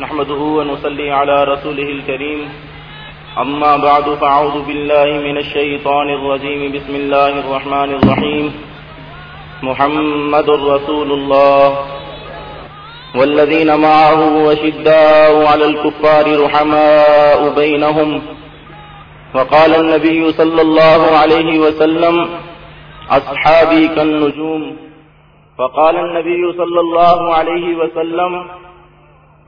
نحمده ونصلي على رسوله الكريم. أما بعد، فأعوذ بالله من الشيطان الرجيم. بسم الله الرحمن الرحيم. محمد رسول الله. والذين معه وشداء على الكفار رحماء بينهم. وقال النبي صلى الله عليه وسلم، أصحابي كالنجوم. فقال النبي صلى الله عليه وسلم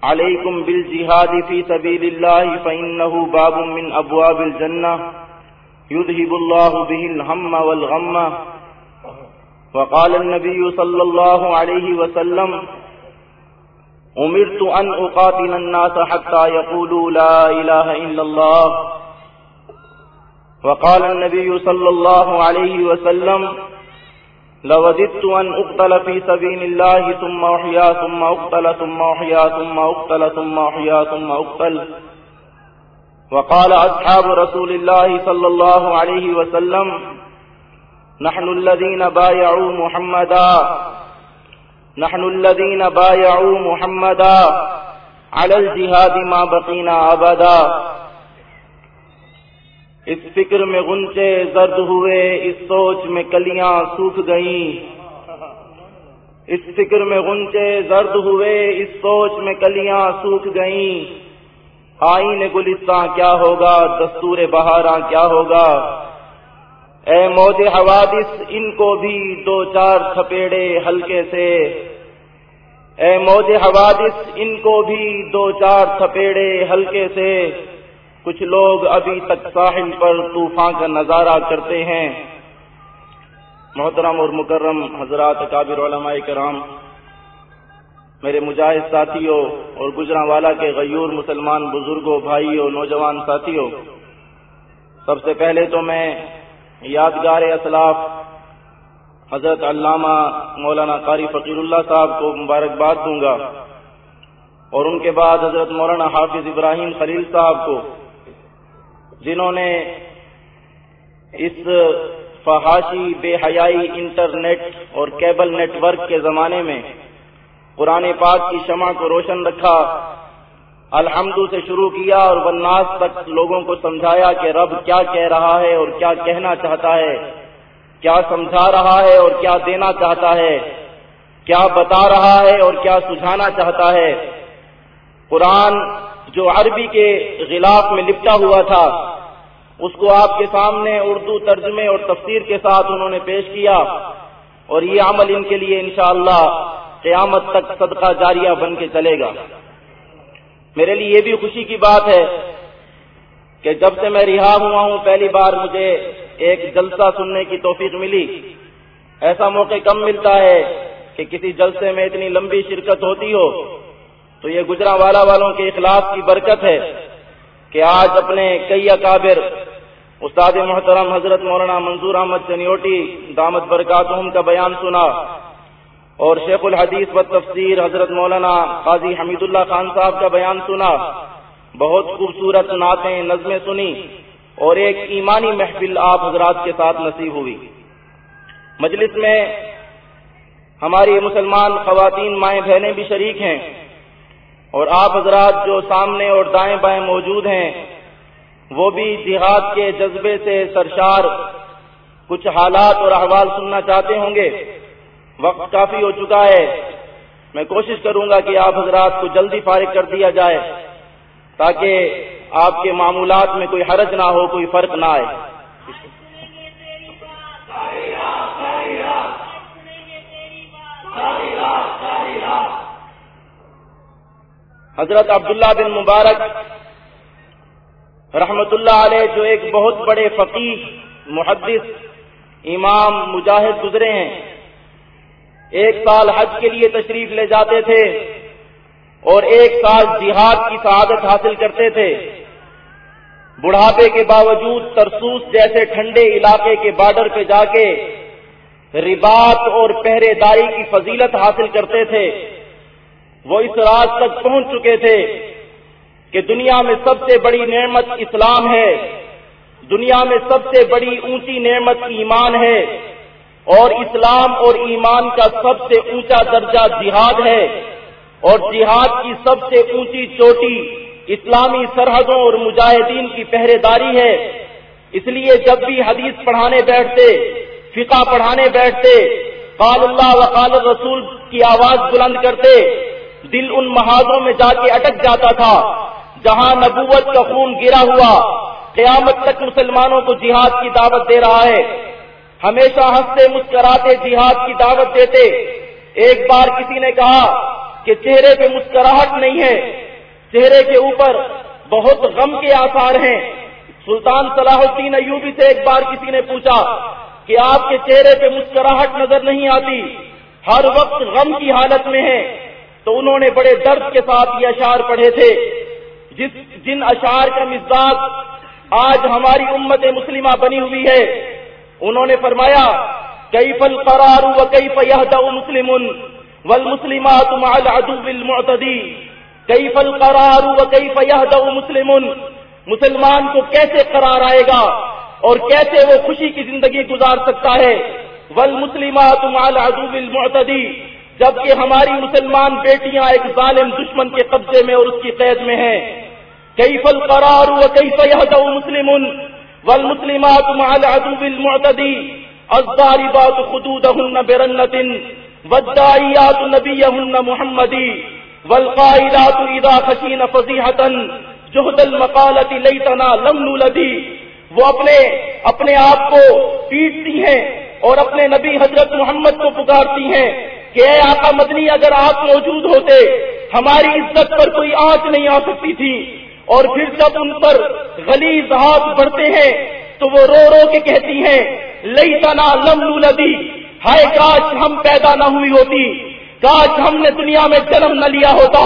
عليكم بالجهاد في سبيل الله فإنه باب من أبواب الجنة. يذهب الله به الهم والغم. وقال النبي صلى الله عليه وسلم أمرت أن أقاتل الناس حتى يقولوا لا إله إلا الله. وقال النبي صلى الله عليه وسلم لوددت أن أقتل في سبيل الله، ثم أحيا، ثم أقتل، ثم أحيا، ثم أقتل، ثم أحيا، ثم أقتل. وقال أصحاب رسول الله صلى الله عليه وسلم، نحن الذين بايعوا محمدا، نحن الذين بايعوا محمدا على الجهاد ما بقينا أبدا. اس فکر میں غنچے زرد ہوئے، اس سوچ میں کلیاں سوکھ گئیں۔ اس فکر میں غنچے زرد ہوئے، اس سوچ میں کلیاں سوکھ گئیں۔ آئین گلستان کیا ہوگا، دستور بہاراں کیا ہوگا؟ اے موج حوادث، ان کو بھی دو چار تھپیڑے ہلکے سے۔ اے موج حوادث، ان کو بھی دو چار تھپیڑے ہلکے سے۔ کچھ لوگ ابھی تک ساحل پر طوفان کا نظارہ کرتے ہیں۔ محترم اور مکرم حضرات کابر علماء کرام، میرے مجاہد ساتھیوں اور گجرا والا کے غیور مسلمان بزرگوں، بھائیوں، نوجوان ساتھیوں، سب سے پہلے تو میں یادگار اسلاف حضرت علامہ مولانا قاری فقیر اللہ صاحب کو مبارکباد دوں گا اور ان کے بعد حضرت مولانا حافظ ابراہیم خلیل صاحب کو جنہوں نے اس فحاشی بے حیائی انٹرنیٹ اور کیبل نیٹ ورک کے زمانے میں قرآن پاک کی شمع کو روشن رکھا، الحمد سے شروع کیا اور بناس تک لوگوں کو سمجھایا کہ رب کیا کہہ رہا ہے اور کیا کہنا چاہتا ہے، کیا سمجھا رہا ہے اور کیا دینا چاہتا ہے، کیا بتا رہا ہے اور کیا سجھانا چاہتا ہے۔ قرآن جو عربی کے غلاف میں لپٹا ہوا تھا، اس کو آپ کے سامنے اردو ترجمے اور تفسیر کے ساتھ انہوں نے پیش کیا اور یہ عمل ان کے لیے انشاءاللہ قیامت تک صدقہ جاریہ بن کے چلے گا۔ میرے لیے یہ بھی خوشی کی بات ہے کہ جب سے میں رہا ہوا ہوں، پہلی بار مجھے ایک جلسہ سننے کی توفیق ملی۔ ایسا موقع کم ملتا ہے کہ کسی جلسے میں اتنی لمبی شرکت ہوتی ہو تو یہ گجرا والا والوں کے اخلاق کی برکت ہے کہ آج اپنے کئی اکابر، استاد محترم حضرت مولانا منظور احمد چنیوٹی، دامت برکاتہم کا بیان سنا اور شیخ الحدیث و تفسیر حضرت مولانا قاضی حمید اللہ خان صاحب کا بیان سنا۔ بہت خوبصورت نعتیں، نظمیں سنی اور ایک ایمانی محفل آپ حضرات کے ساتھ نصیب ہوئی۔ مجلس میں ہماری مسلمان خواتین مائیں بہنیں بھی شریک ہیں۔ اور آپ حضرات جو سامنے اور دائیں بائیں موجود ہیں، وہ بھی جہاد کے جذبے سے سرشار۔ کچھ حالات اور احوال سننا چاہتے ہوں گے۔ وقت کافی ہو چکا ہے۔ میں کوشش کروں گا کہ آپ حضرات کو جلدی فارغ کر دیا جائے، تاکہ آپ کے معمولات میں کوئی حرج نہ ہو، کوئی فرق نہ آئے۔ حضرت عبداللہ بن مبارک رحمت اللہ علیہ جو ایک بہت بڑے فقیر محدث، امام، مجاہد گزرے ہیں۔ ایک سال حج کے لیے تشریف لے جاتے تھے اور ایک سال جہاد کی سعادت حاصل کرتے تھے۔ بڑھاپے کے باوجود ترسوس جیسے ٹھنڈے علاقے کے بارڈر پہ جا کے رباط اور پہرے داری کی فضیلت حاصل کرتے تھے۔ وہ اس راز تک پہنچ چکے تھے کہ دنیا میں سب سے بڑی نعمت اسلام ہے۔ دنیا میں سب سے بڑی اونچی نعمت ایمان ہے۔ اور اسلام اور ایمان کا سب سے اونچا درجہ جہاد ہے۔ اور جہاد کی سب سے اونچی چوٹی اسلامی سرحدوں اور مجاہدین کی پہرے داری ہے۔ اس لیے جب بھی حدیث پڑھانے بیٹھتے، فقہ پڑھانے بیٹھتے، قال اللہ و قال رسول کی آواز بلند کرتے دل ان محاذوں میں جا کے اٹک جاتا تھا، جہاں نبوت کا خون گرا ہوا۔ قیامت تک مسلمانوں کو جہاد کی دعوت دے رہا ہے۔ ہمیشہ ہنستے، مسکراتے جہاد کی دعوت دیتے۔ ایک بار کسی نے کہا کہ چہرے پہ مسکراہٹ نہیں ہے، چہرے کے اوپر بہت غم کے آثار ہیں۔ سلطان صلاح الدین ایوبی سے ایک بار کسی نے پوچھا کہ آپ کے چہرے پہ مسکراہٹ نظر نہیں آتی، ہر وقت غم کی حالت میں ہے تو انہوں نے بڑے درد کے ساتھ یہ اشعار پڑھے تھے۔ جس جن اشعار کا مزاج آج ہماری امت مسلمہ بنی ہوئی ہے، انہوں نے فرمایا کئی فل قرار و کئی فیاح مسلم ول مسلمات المعتدی؟ کئی فل قرار و کئی فیاح مسلم مسلمان کو کیسے قرار آئے گا اور کیسے وہ خوشی کی زندگی گزار سکتا ہے؟ ول مسلمات المعتدی؟ جبکہ ہماری مسلمان بیٹیاں ایک ظالم دشمن کے قبضے میں اور اس کی قید میں ہیں۔ کئی فل قرار و کئی فیاح مسلم؟ والمسلمات مع العدو المعتدي، الضاربات خدودهن برنة، والداعيات نبيهن محمدي والقائلات إذا خشين فضيحة، جهد المقالة ليتنا لم نولدي وہ اپنے اپنے آپ کو پیٹتی ہیں اور اپنے نبی حضرت محمد کو پکارتی ہیں۔ کہ اے آقا مدنی اگر آپ موجود ہوتے، ہماری عزت پر کوئی آنچ نہیں آ سکتی تھی۔ اور پھر جب ان پر غلیظ ہاتھ بڑھتے ہیں، تو وہ رو رو کے کہتی ہیں لئی تنا لم لدی ہائے کاش ہم پیدا نہ ہوئی ہوتی۔ کاش ہم نے دنیا میں جنم نہ لیا ہوتا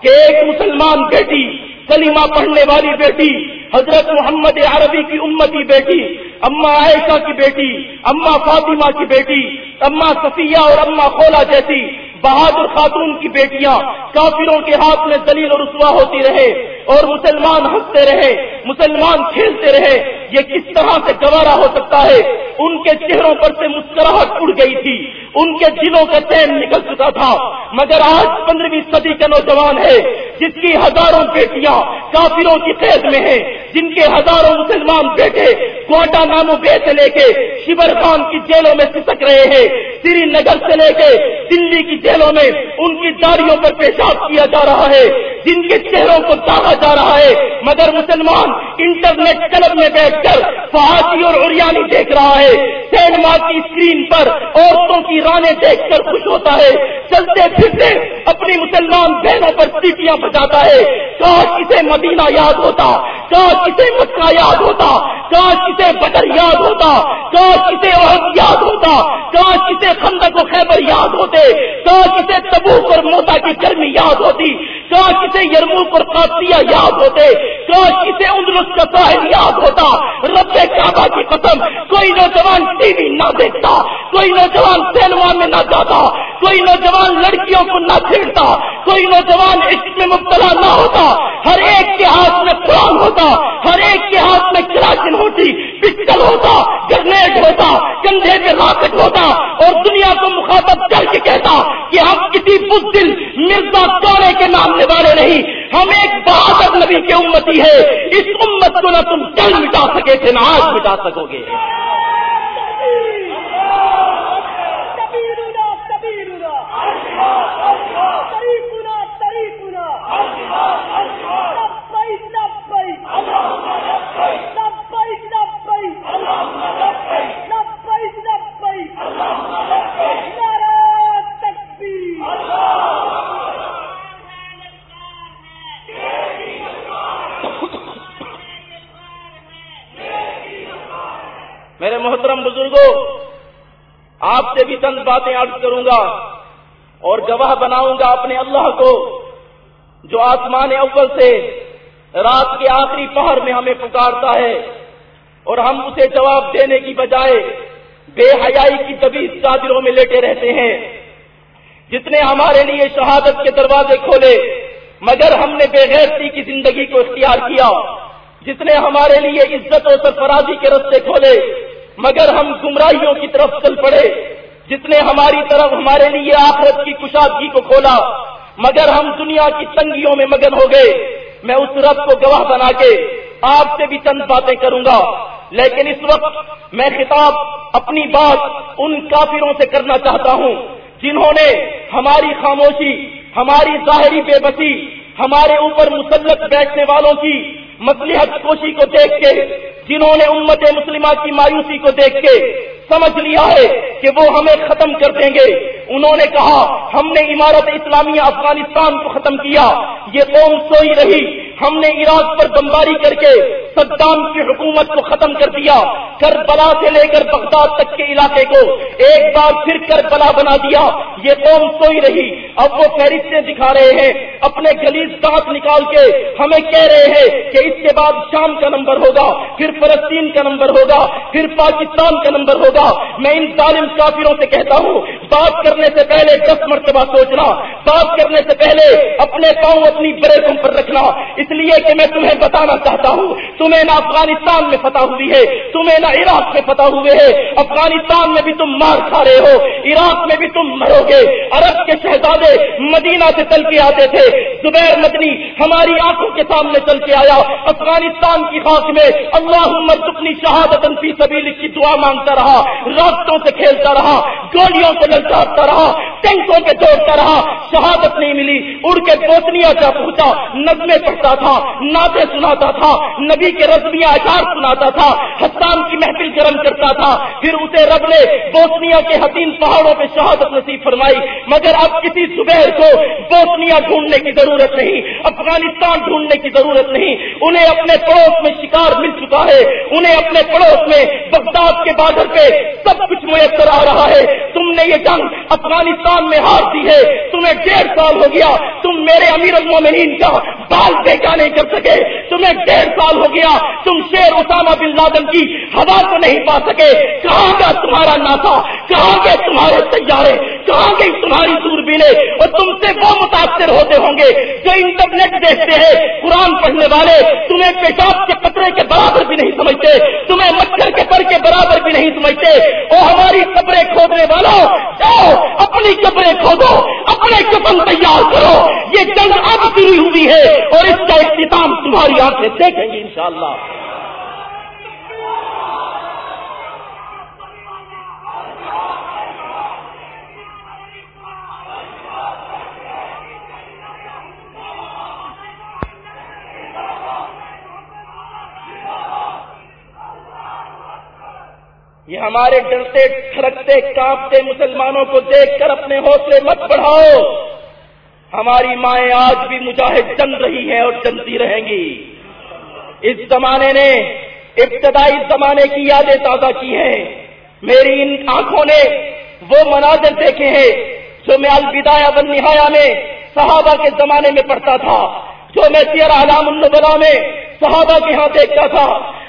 کہ ایک مسلمان بیٹی کلیمہ پڑھنے والی بیٹی، حضرت محمد عربی کی امتی بیٹی اما عائشہ کی بیٹی اما فاطمہ کی بیٹی اما صفیہ اور اما خولا جیسی بہادر خاتون کی بیٹیاں کافروں کے ہاتھ میں دلیل اور رسوا ہوتی رہے اور مسلمان ہنستے رہے، مسلمان کھیلتے رہے۔ یہ کس طرح سے گوارا ہو سکتا ہے؟ ان کے چہروں پر سے مسکراہٹ اڑ گئی تھی۔ ان کے دلوں کا چین نکل چکا تھا۔ مگر آج پندرہویں صدی کا نوجوان ہے، جس کی ہزاروں بیٹیاں کافروں کی قید میں ہیں، جن کے ہزاروں مسلمان بیٹے کوٹا نامو بے سے لے کے شیور خان کی جیلوں میں سسک رہے ہیں۔ سری نگر سے لے کے دلی کی جیلوں میں ان کی داڑیوں پر پیشاب کیا جا رہا ہے۔ جن کے چہروں کو داغا جا رہا ہے، مگر مسلمان انٹرنیٹ کلب میں بیٹھ کر فہاسی اور اریانی دیکھ رہا ہے۔ سینما کی اسکرین پر عورتوں کی رانے دیکھ کر خوش ہوتا ہے۔ چلتے پھرتے اپنی مسلمان بہنوں پر سیٹیاں بجاتا ہے۔ کاش اسے مدینہ یاد ہوتا، کاش اسے مکہ یاد ہوتا، کاش اسے بدر یاد ہوتا، کاش اسے عہد یاد ہوتا، کاش اسے خندق و خیبر یاد ہوتے، کاش اسے تبوک اور موتا کی گرمی یاد ہوتی۔ کاش اسے یرمو پر قادسیہ یاد ہوتے، کاش اسے اندرس کا ساحل یاد ہوتا۔ رب کعبہ کی قسم، کوئی نوجوان ٹی وی نہ دیکھتا، کوئی نوجوان سینما میں نہ جاتا، کوئی نوجوان لڑکیوں کو نہ چھیڑتا، کوئی نوجوان عشق میں مبتلا نہ ہوتا۔ ہر ایک کے ہاتھ میں قرآن ہوتا، ہر ایک کے ہاتھ میں کراچن ہوتی پسٹل ہوتا، گرنیڈ ہوتا کندھے پہ راکٹ ہوتا اور دنیا کو مخاطب کر کے کہتا کہ ہم کسی بزدل مرزا کوڑے کے نام والے نہیں، ہم ایک بہادر نبی کی امتی ہے اس امت کو نہ تم کل مٹا سکے تھے، نہ آج مٹا سکو گے۔ میرے محترم بزرگوں آپ سے بھی چند باتیں عرض کروں گا اور گواہ بناؤں گا اپنے اللہ کو جو آسمان اول سے رات کے آخری پہر میں ہمیں پکارتا ہے اور ہم اسے جواب دینے کی بجائے بے حیائی کی طبی چادروں میں لیٹے رہتے ہیں۔ جس نے ہمارے لیے شہادت کے دروازے کھولے، مگر ہم نے بے غیرتی کی زندگی کو اختیار کیا۔ جس نے ہمارے لیے عزت و سرفرازی کے رستے کھولے مگر ہم گمراہیوں کی طرف چل پڑے۔ جس نے ہماری طرف ہمارے لیے آخرت کی کشادگی کو کھولا، مگر ہم دنیا کی تنگیوں میں مگن ہو گئے۔ میں اس رب کو گواہ بنا کے آپ سے بھی چند باتیں کروں گا۔ لیکن اس وقت میں خطاب اپنی بات ان کافروں سے کرنا چاہتا ہوں، جنہوں نے ہماری خاموشی، ہماری ظاہری بے بسی، ہمارے اوپر مسلط بیٹھنے والوں کی مسلحت کوشی کو دیکھ کے، جنہوں نے امت مسلمہ کی مایوسی کو دیکھ کے سمجھ لیا ہے کہ وہ ہمیں ختم کر دیں گے۔ انہوں نے کہا، ہم نے عمارت اسلامیہ افغانستان کو ختم کیا۔ یہ قوم سوئی رہی۔ ہم نے عراق پر بمباری کر کے صدام کی حکومت کو ختم کر دیا، کربلا سے لے کر بغداد تک کے علاقے کو ایک بار پھر کربلا بنا دیا۔ یہ قوم سوئی رہی۔ اب وہ فہرستیں دکھا رہے ہیں۔ اپنے گلیز دانت نکال کے ہمیں کہہ رہے ہیں کہ اس کے بعد شام کا نمبر ہوگا، پھر فلسطین کا نمبر ہوگا، پھر پاکستان کا نمبر ہوگا۔ میں ان ظالم کافروں سے کہتا ہوں بات کرنے سے پہلے دس مرتبہ سوچنا، بات کرنے سے پہلے اپنے پاؤں اپنی بریکوں پر رکھنا۔ اس لیے کہ میں تمہیں بتانا چاہتا ہوں، تمہیں نہ افغانستان میں فتح ہوئی ہے، تمہیں نہ عراق میں فتح ہوئے ہے افغانستان میں بھی تم مار کھا رہے ہو، عراق میں بھی تم مرو گے۔ عرب کے شہزادے مدینہ سے چل کے آتے تھے۔ زبیر مدنی ہماری آنکھوں کے سامنے چل کے آیا۔ افغانستان کی خاک میں اللہ اپنی شہادت فی سبیل کی دعا مانگتا رہا، راستوں سے کھیلتا رہا، گولیوں سے للچاتا رہا، ٹینکوں پہ دوڑتا رہا، شہادت نہیں ملی، اڑ کے بوسنیا جا پہنچا، نظمیں پڑھتا تھا، نعتیں سناتا تھا، نبی کے رسمیاں اشار سناتا تھا، حسان کی محفل گرم کرتا تھا، پھر اسے رب نے بوسنیا کے حسین پہاڑوں پہ شہادت نصیب فرمائی، مگر اب کسی صبح کو بوسنیا ڈھونڈنے کی ضرورت نہیں، افغانستان ڈھونڈنے کی ضرورت نہیں، انہیں اپنے پڑوس میں شکار مل چکا ہے، انہیں اپنے پڑوس میں بغداد کے بارڈر پہ سب کچھ میسر آ رہا ہے، تم نے یہ جنگ افغانستان میں ہار دی ہے، تمہیں ڈیڑھ سال ہو گیا، تم میرے امیر المومنین کا بال بیکا نہیں کر سکے۔ تمہیں ڈیڑھ سال ہو گیا، تم شیر اسامہ بن لادن کی ہوا کو نہیں پا سکے۔ کہاں کا تمہارا ناسا؟ کہاں کے تمہارے سیارے؟ کہاں گئی تمہاری دوربینیں اور تم سے وہ متاثر ہوتے ہوں گے جو انٹرنیٹ دیکھتے ہیں، قرآن پڑھنے والے۔ تمہیں پیشاب کے پترے کے برابر بھی نہیں سمجھتے، تمہیں مچھر کے پر کے برابر بھی نہیں سمجھتے۔ وہ ہماری قبریں کھودنے والوں جاؤ اپنی قبریں کھودو، اپنے کپن تیار کرو۔ یہ جنگ اب شروع ہوئی ہے اور اس کا اختتام تمہاری آنکھیں دیکھیں گے انشاءاللہ۔ یہ ہمارے ڈرتے ٹھڑکتے کانپتے مسلمانوں کو دیکھ کر اپنے حوصلے مت بڑھاؤ۔ ہماری مائیں آج بھی مجاہد چل رہی ہیں اور چلتی رہیں گی۔ اس زمانے نے ابتدائی زمانے کی یادیں تازہ کی ہیں۔ میری ان آنکھوں نے وہ مناظر دیکھے ہیں جو میں الوداع بن نہایا میں صحابہ کے زمانے میں پڑھتا تھا، جو میں سیر علام النبلا میں صحابہ کے ہاں دیکھتا تھا۔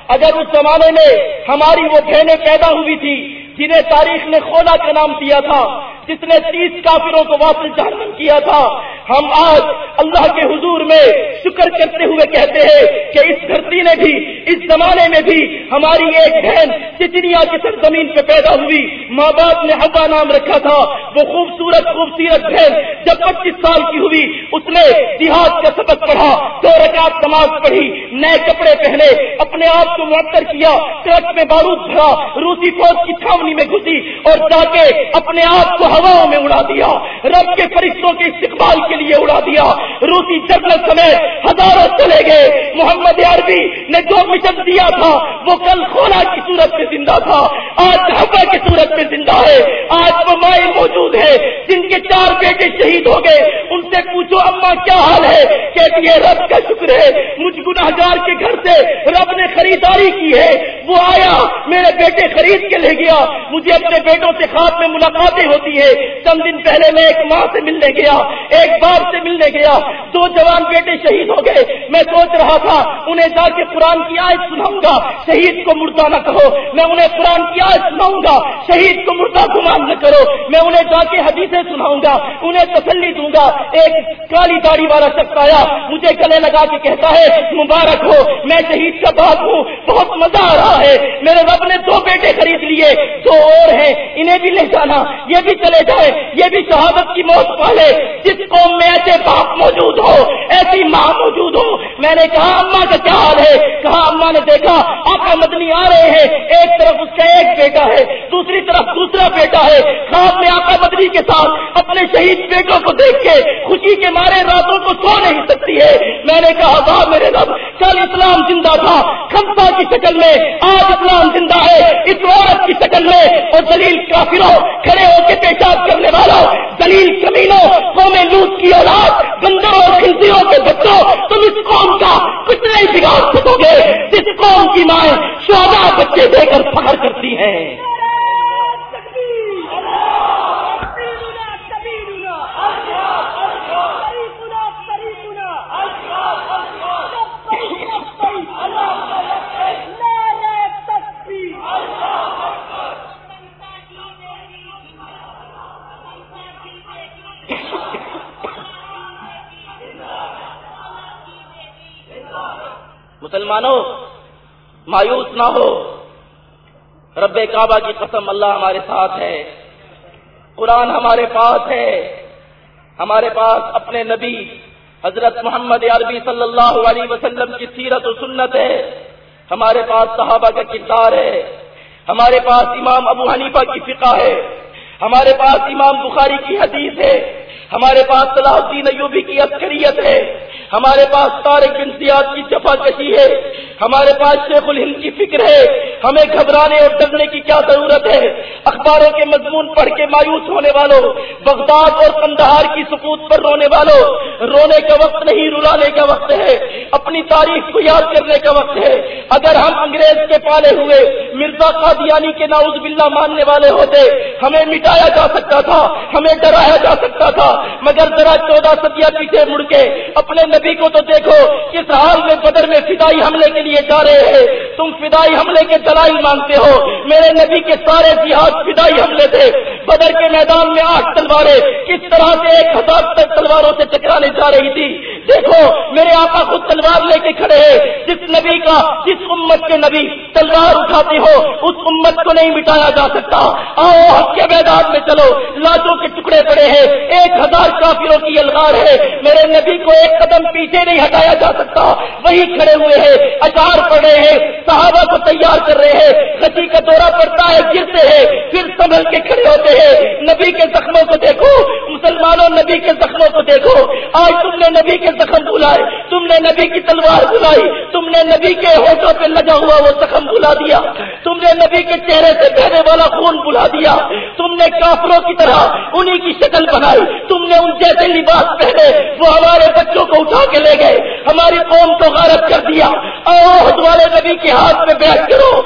اگر اس زمانے میں ہماری وہ بہنیں پیدا ہوئی تھی، جنہیں تاریخ نے خولا کا نام دیا تھا، جس نے تیس کافروں کو واپس جہنم کیا تھا ہم آج اللہ کے حضور میں شکر کرتے ہوئے کہتے ہیں کہ اس دھرتی نے بھی، اس زمانے میں بھی ہماری ایک بہن چچنیا کی سرزمین پہ پیدا ہوئی۔ ماں باپ نے ہوا نام رکھا تھا۔ وہ خوبصورت خوبصورت بہن جب پچیس سال کی ہوئی، اس نے دیہات کا سبق پڑھا، دو رکعت نماز پڑھی، نئے کپڑے پہنے، اپنے آپ کو معطر کیا، ٹرک میں بارود بھرا، روسی فوج کی چھاونی میں گھسی اور جا کے اپنے آپ کو ہواؤں میں اڑا دیا۔ رب کے فرشتوں کے استقبال کے کے لیے اڑا دیا۔ روسی جنرل سمیت ہزاروں چلے گئے۔ محمد عربی نے جو مشن دیا تھا، وہ کل خولا کی صورت میں زندہ تھا۔ آج ہوا کی صورت میں زندہ ہے۔ آج وہ مائیں موجود ہے جن کے چار بیٹے شہید ہو گئے۔ ان سے پوچھو اما کیا حال ہے؟ کہتی ہے، رب کا شکر ہے۔ مجھ گناہگار کے گھر سے رب نے خریداری کی ہے۔ وہ آیا، میرے بیٹے خرید کے لے گیا۔ مجھے اپنے بیٹوں سے خواب میں ملاقاتیں ہوتی ہے چند دن پہلے میں ایک ماں سے ملنے گیا۔ ایک باپ سے ملنے گیا۔ دو جوان بیٹے شہید ہو گے میں سوچ رہا تھا، انہیں جا کے قرآن کی آیت سناؤں گا۔ شہید کو مردہ نہ کہو، میں انہیں قرآن کی آیت سناؤں گا۔ شہید کو مردہ گمان نہ کرو، میں انہیں جا کے حدیثیں سناؤں گا۔ انہیں تسلی دوں گا۔ ایک کالی داڑھی والا شخص آیا، مجھے گلے لگا کے کہتا ہے، مبارک ہو، میں شہید کا باپ ہوں، بہت مزہ آ رہا ہے۔ میرے رب نے دو بیٹے خرید لیے، دو اور ہیں، انہیں بھی لے جانا، یہ بھی چلے جائے، یہ بھی شہادت کی موت پالے۔ جس قوم میں ایسے باپ موجود ہو ایسی ماں موجود ہو میں نے کہا، اما کا کیا حال ہے؟ کہا، اما نے دیکھا آپ کا مدنی آ رہے ہیں۔ ایک طرف اس کا ایک بیٹا ہے، دوسری طرف دوسرا بیٹا ہے۔ خواب میں آقا مدنی کے ساتھ اپنے شہید بیٹوں کو دیکھ کے خوشی کے مارے راتوں کو سو نہیں سکتی ہے۔ میں نے کہا، واہ میرے رب، کل اسلام زندہ تھا۔ خمسا کی شکل میں آج اسلام زندہ ہے۔ اس عورت کی شکل میں اور دلیل کافروں کھڑے ہو کے پیشاب کرنے والا دلیل کمینوں قوم لوٹ کی اولاد، بندروں اور خنزیروں کے بچوں، تم اس قوم کا کچھ نہیں بگاڑ سکو گے، جس قوم کی مائیں شودا بچے دے کر فخر کرتی ہیں۔ مسلمانوں، مایوس نہ ہو۔ رب کعبہ کی قسم اللہ ہمارے ساتھ ہے۔ قرآن ہمارے پاس ہے۔ ہمارے پاس اپنے نبی حضرت محمد عربی صلی اللہ علیہ وسلم کی سیرت و سنت ہے۔ ہمارے پاس صحابہ کا کردار ہے۔ ہمارے پاس امام ابو حنیفہ کی فقہ ہے۔ ہمارے پاس امام بخاری کی حدیث ہے۔ ہمارے پاس صلاح الدین ایوبی کی عسکریت ہے۔ ہمارے پاس طارق بن سیاد کی جفا کشی ہے۔ ہمارے پاس شیخ الہند کی فکر ہے۔ ہمیں گھبرانے اور ڈرنے کی کیا ضرورت ہے؟ اخباروں کے مضمون پڑھ کے مایوس ہونے والوں بغداد اور کندہار کی سکوت پر رونے والوں رونے کا وقت نہیں، رلانے کا وقت ہے۔ اپنی تاریخ کو یاد کرنے کا وقت ہے۔ اگر ہم انگریز کے پالے ہوئے، مرزا قادیانی کے ناؤز باللہ ماننے والے ہوتے، ہمیں مٹایا جا سکتا تھا، ہمیں ڈرایا جا سکتا تھا۔ مگر ذرا چودہ سدیا پیچھے مڑ کے اپنے نبی کو تو دیکھو، کس حال میں بدر میں فدائی حملے کے لیے جا رہے ہیں؟ تم فدائی حملے کے دلائی مانگتے ہو۔ میرے نبی کے سارے جہاد فدائی حملے تھے۔ بدر کے میدان میں آٹھ تلواریں کس طرح سے ایک ہزار تک تلواروں سے ٹکرانے جا رہی تھی؟ دیکھو، میرے آقا خود تلوار لے کے کھڑے ہیں۔ جس نبی کا، جس امت کے نبی تلوار اٹھاتے ہو، اس امت کو نہیں مٹایا جا سکتا۔ آؤ حق کے میدان میں چلو۔ لاچوں کے ٹکڑے پڑے ہیں۔ ایک ہزار کافروں کی الغار ہے۔ میرے نبی کو ایک قدم پیچھے نہیں ہٹایا جا سکتا۔ وہی کھڑے ہوئے ہیں اچار پڑ رہے ہیں، صحابہ کو تیار کر رہے ہیں۔ گتی کا دورہ پڑتا ہے، گرتے ہیں، پھر سنبھل کے کھڑے ہوتے ہیں۔ نبی کے زخموں کو دیکھو، مسلمانوں نبی کے زخموں کو دیکھو۔ آج تم نے نبی کے زخم بلائے تم نے نبی کی تلوار بلائی تم نے نبی کے ہوٹوں پہ لگا ہوا وہ زخم بلا دیا۔ تم نے نبی کے چہرے سے بہنے والا خون بلا دیا۔ تم نے کافروں کی طرح انہی کی شکل بنائی۔ تم نے ان جیسے لباس پہنے، وہ ہمارے بچوں کو اٹھا کے لے گئے۔ ہماری قوم کو غارت کر دیا۔ حد والے نبی کے ہاتھ میں بیٹھ کرو۔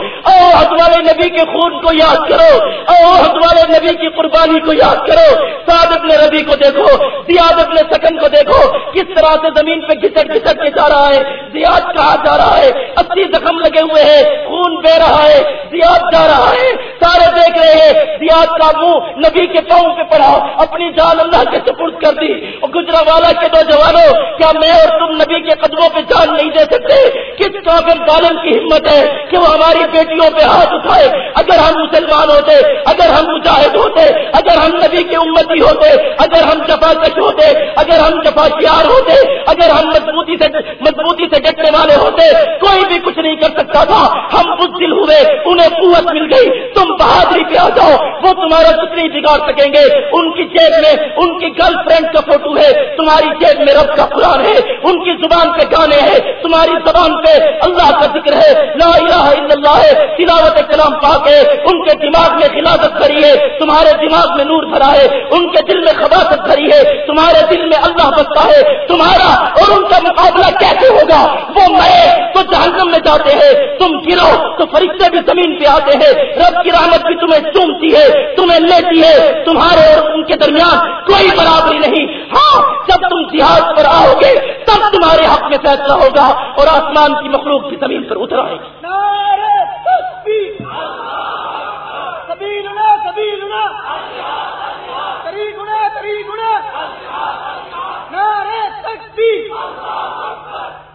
حد والے نبی کے خون کو یاد کرو۔ حد والے نبی کی قربانی کو یاد کرو۔ سعد اپنے ربی کو دیکھو، زیاد اپنے سکن کو دیکھو۔ کس طرح سے زمین پہ گھسٹ گھسٹ کے جا رہا ہے، زیاد کہا جا رہا ہے؟ اسی زخم لگے ہوئے ہیں، خون بہ رہا ہے، زیاد جا رہا ہے۔ سارے دیکھ رہے ہیں، زیاد کا منہ نبی کے پاؤں پہ پڑا۔ اپنی جان اللہ کے سپرد کر دی اور گجرا والا کے دو جوانوں کیا میں اور تم نبی کے قدموں پہ جان نہیں دے سکتے؟ کس کافر ظالم کی ہمت ہے کہ وہ ہماری بیٹیوں پہ ہاتھ اٹھائے؟ اگر ہم مسلمان ہوتے، اگر ہم مجاہد ہوتے، اگر ہم نبی کے امتی ہوتے، اگر ہم جفا کش ہوتے، اگر ہم جفا کیار ہوتے، اگر ہم مضبوطی سے مضبوطی سے ڈٹنے والے ہوتے، کوئی بھی کچھ نہیں کر سکتا تھا۔ ہم اس دل ہوئے، انہیں قوت مل گئی۔ تم بہادری پہ آ جاؤ، وہ تمہارا کچھ نہیں بگاڑ سکیں گے؟ ان کی جیب میں، ان کی گرل فرینڈ کا فوٹو ہے، تمہاری جیب میں رب کا قرآن ہے، ان کی زبان پہ گانے ہیں، تمہاری زبان پہ اللہ کا ذکر ہے، لا الہ الا اللہ ہے، تلاوت کلام پاک ہے، ان کے دماغ میں خلافت بھری ہے، تمہارے دماغ میں نور بھرا ہے، ان کے دل میں خباست بھری ہے، تمہارے دل میں اللہ بستا ہے، تمہارا اور ان کا مقابلہ کیسے ہوگا؟ وہ میں تو جہنم میں جاتے ہیں، تم گرو تو فرشتے بھی زمین پہ آتے ہیں، رب کی رحمت بھی تمہیں چومتی ہے، تمہیں لیتی ہے، تمہارے اور ان کے درمیان کوئی برابری نہیں۔ ہاں جب تم جہاد پر آؤ گے تب تمہارے حق میں فیصلہ ہوگا اور آسمان کی مخلوق بھی زمین پر اتر آئے گی۔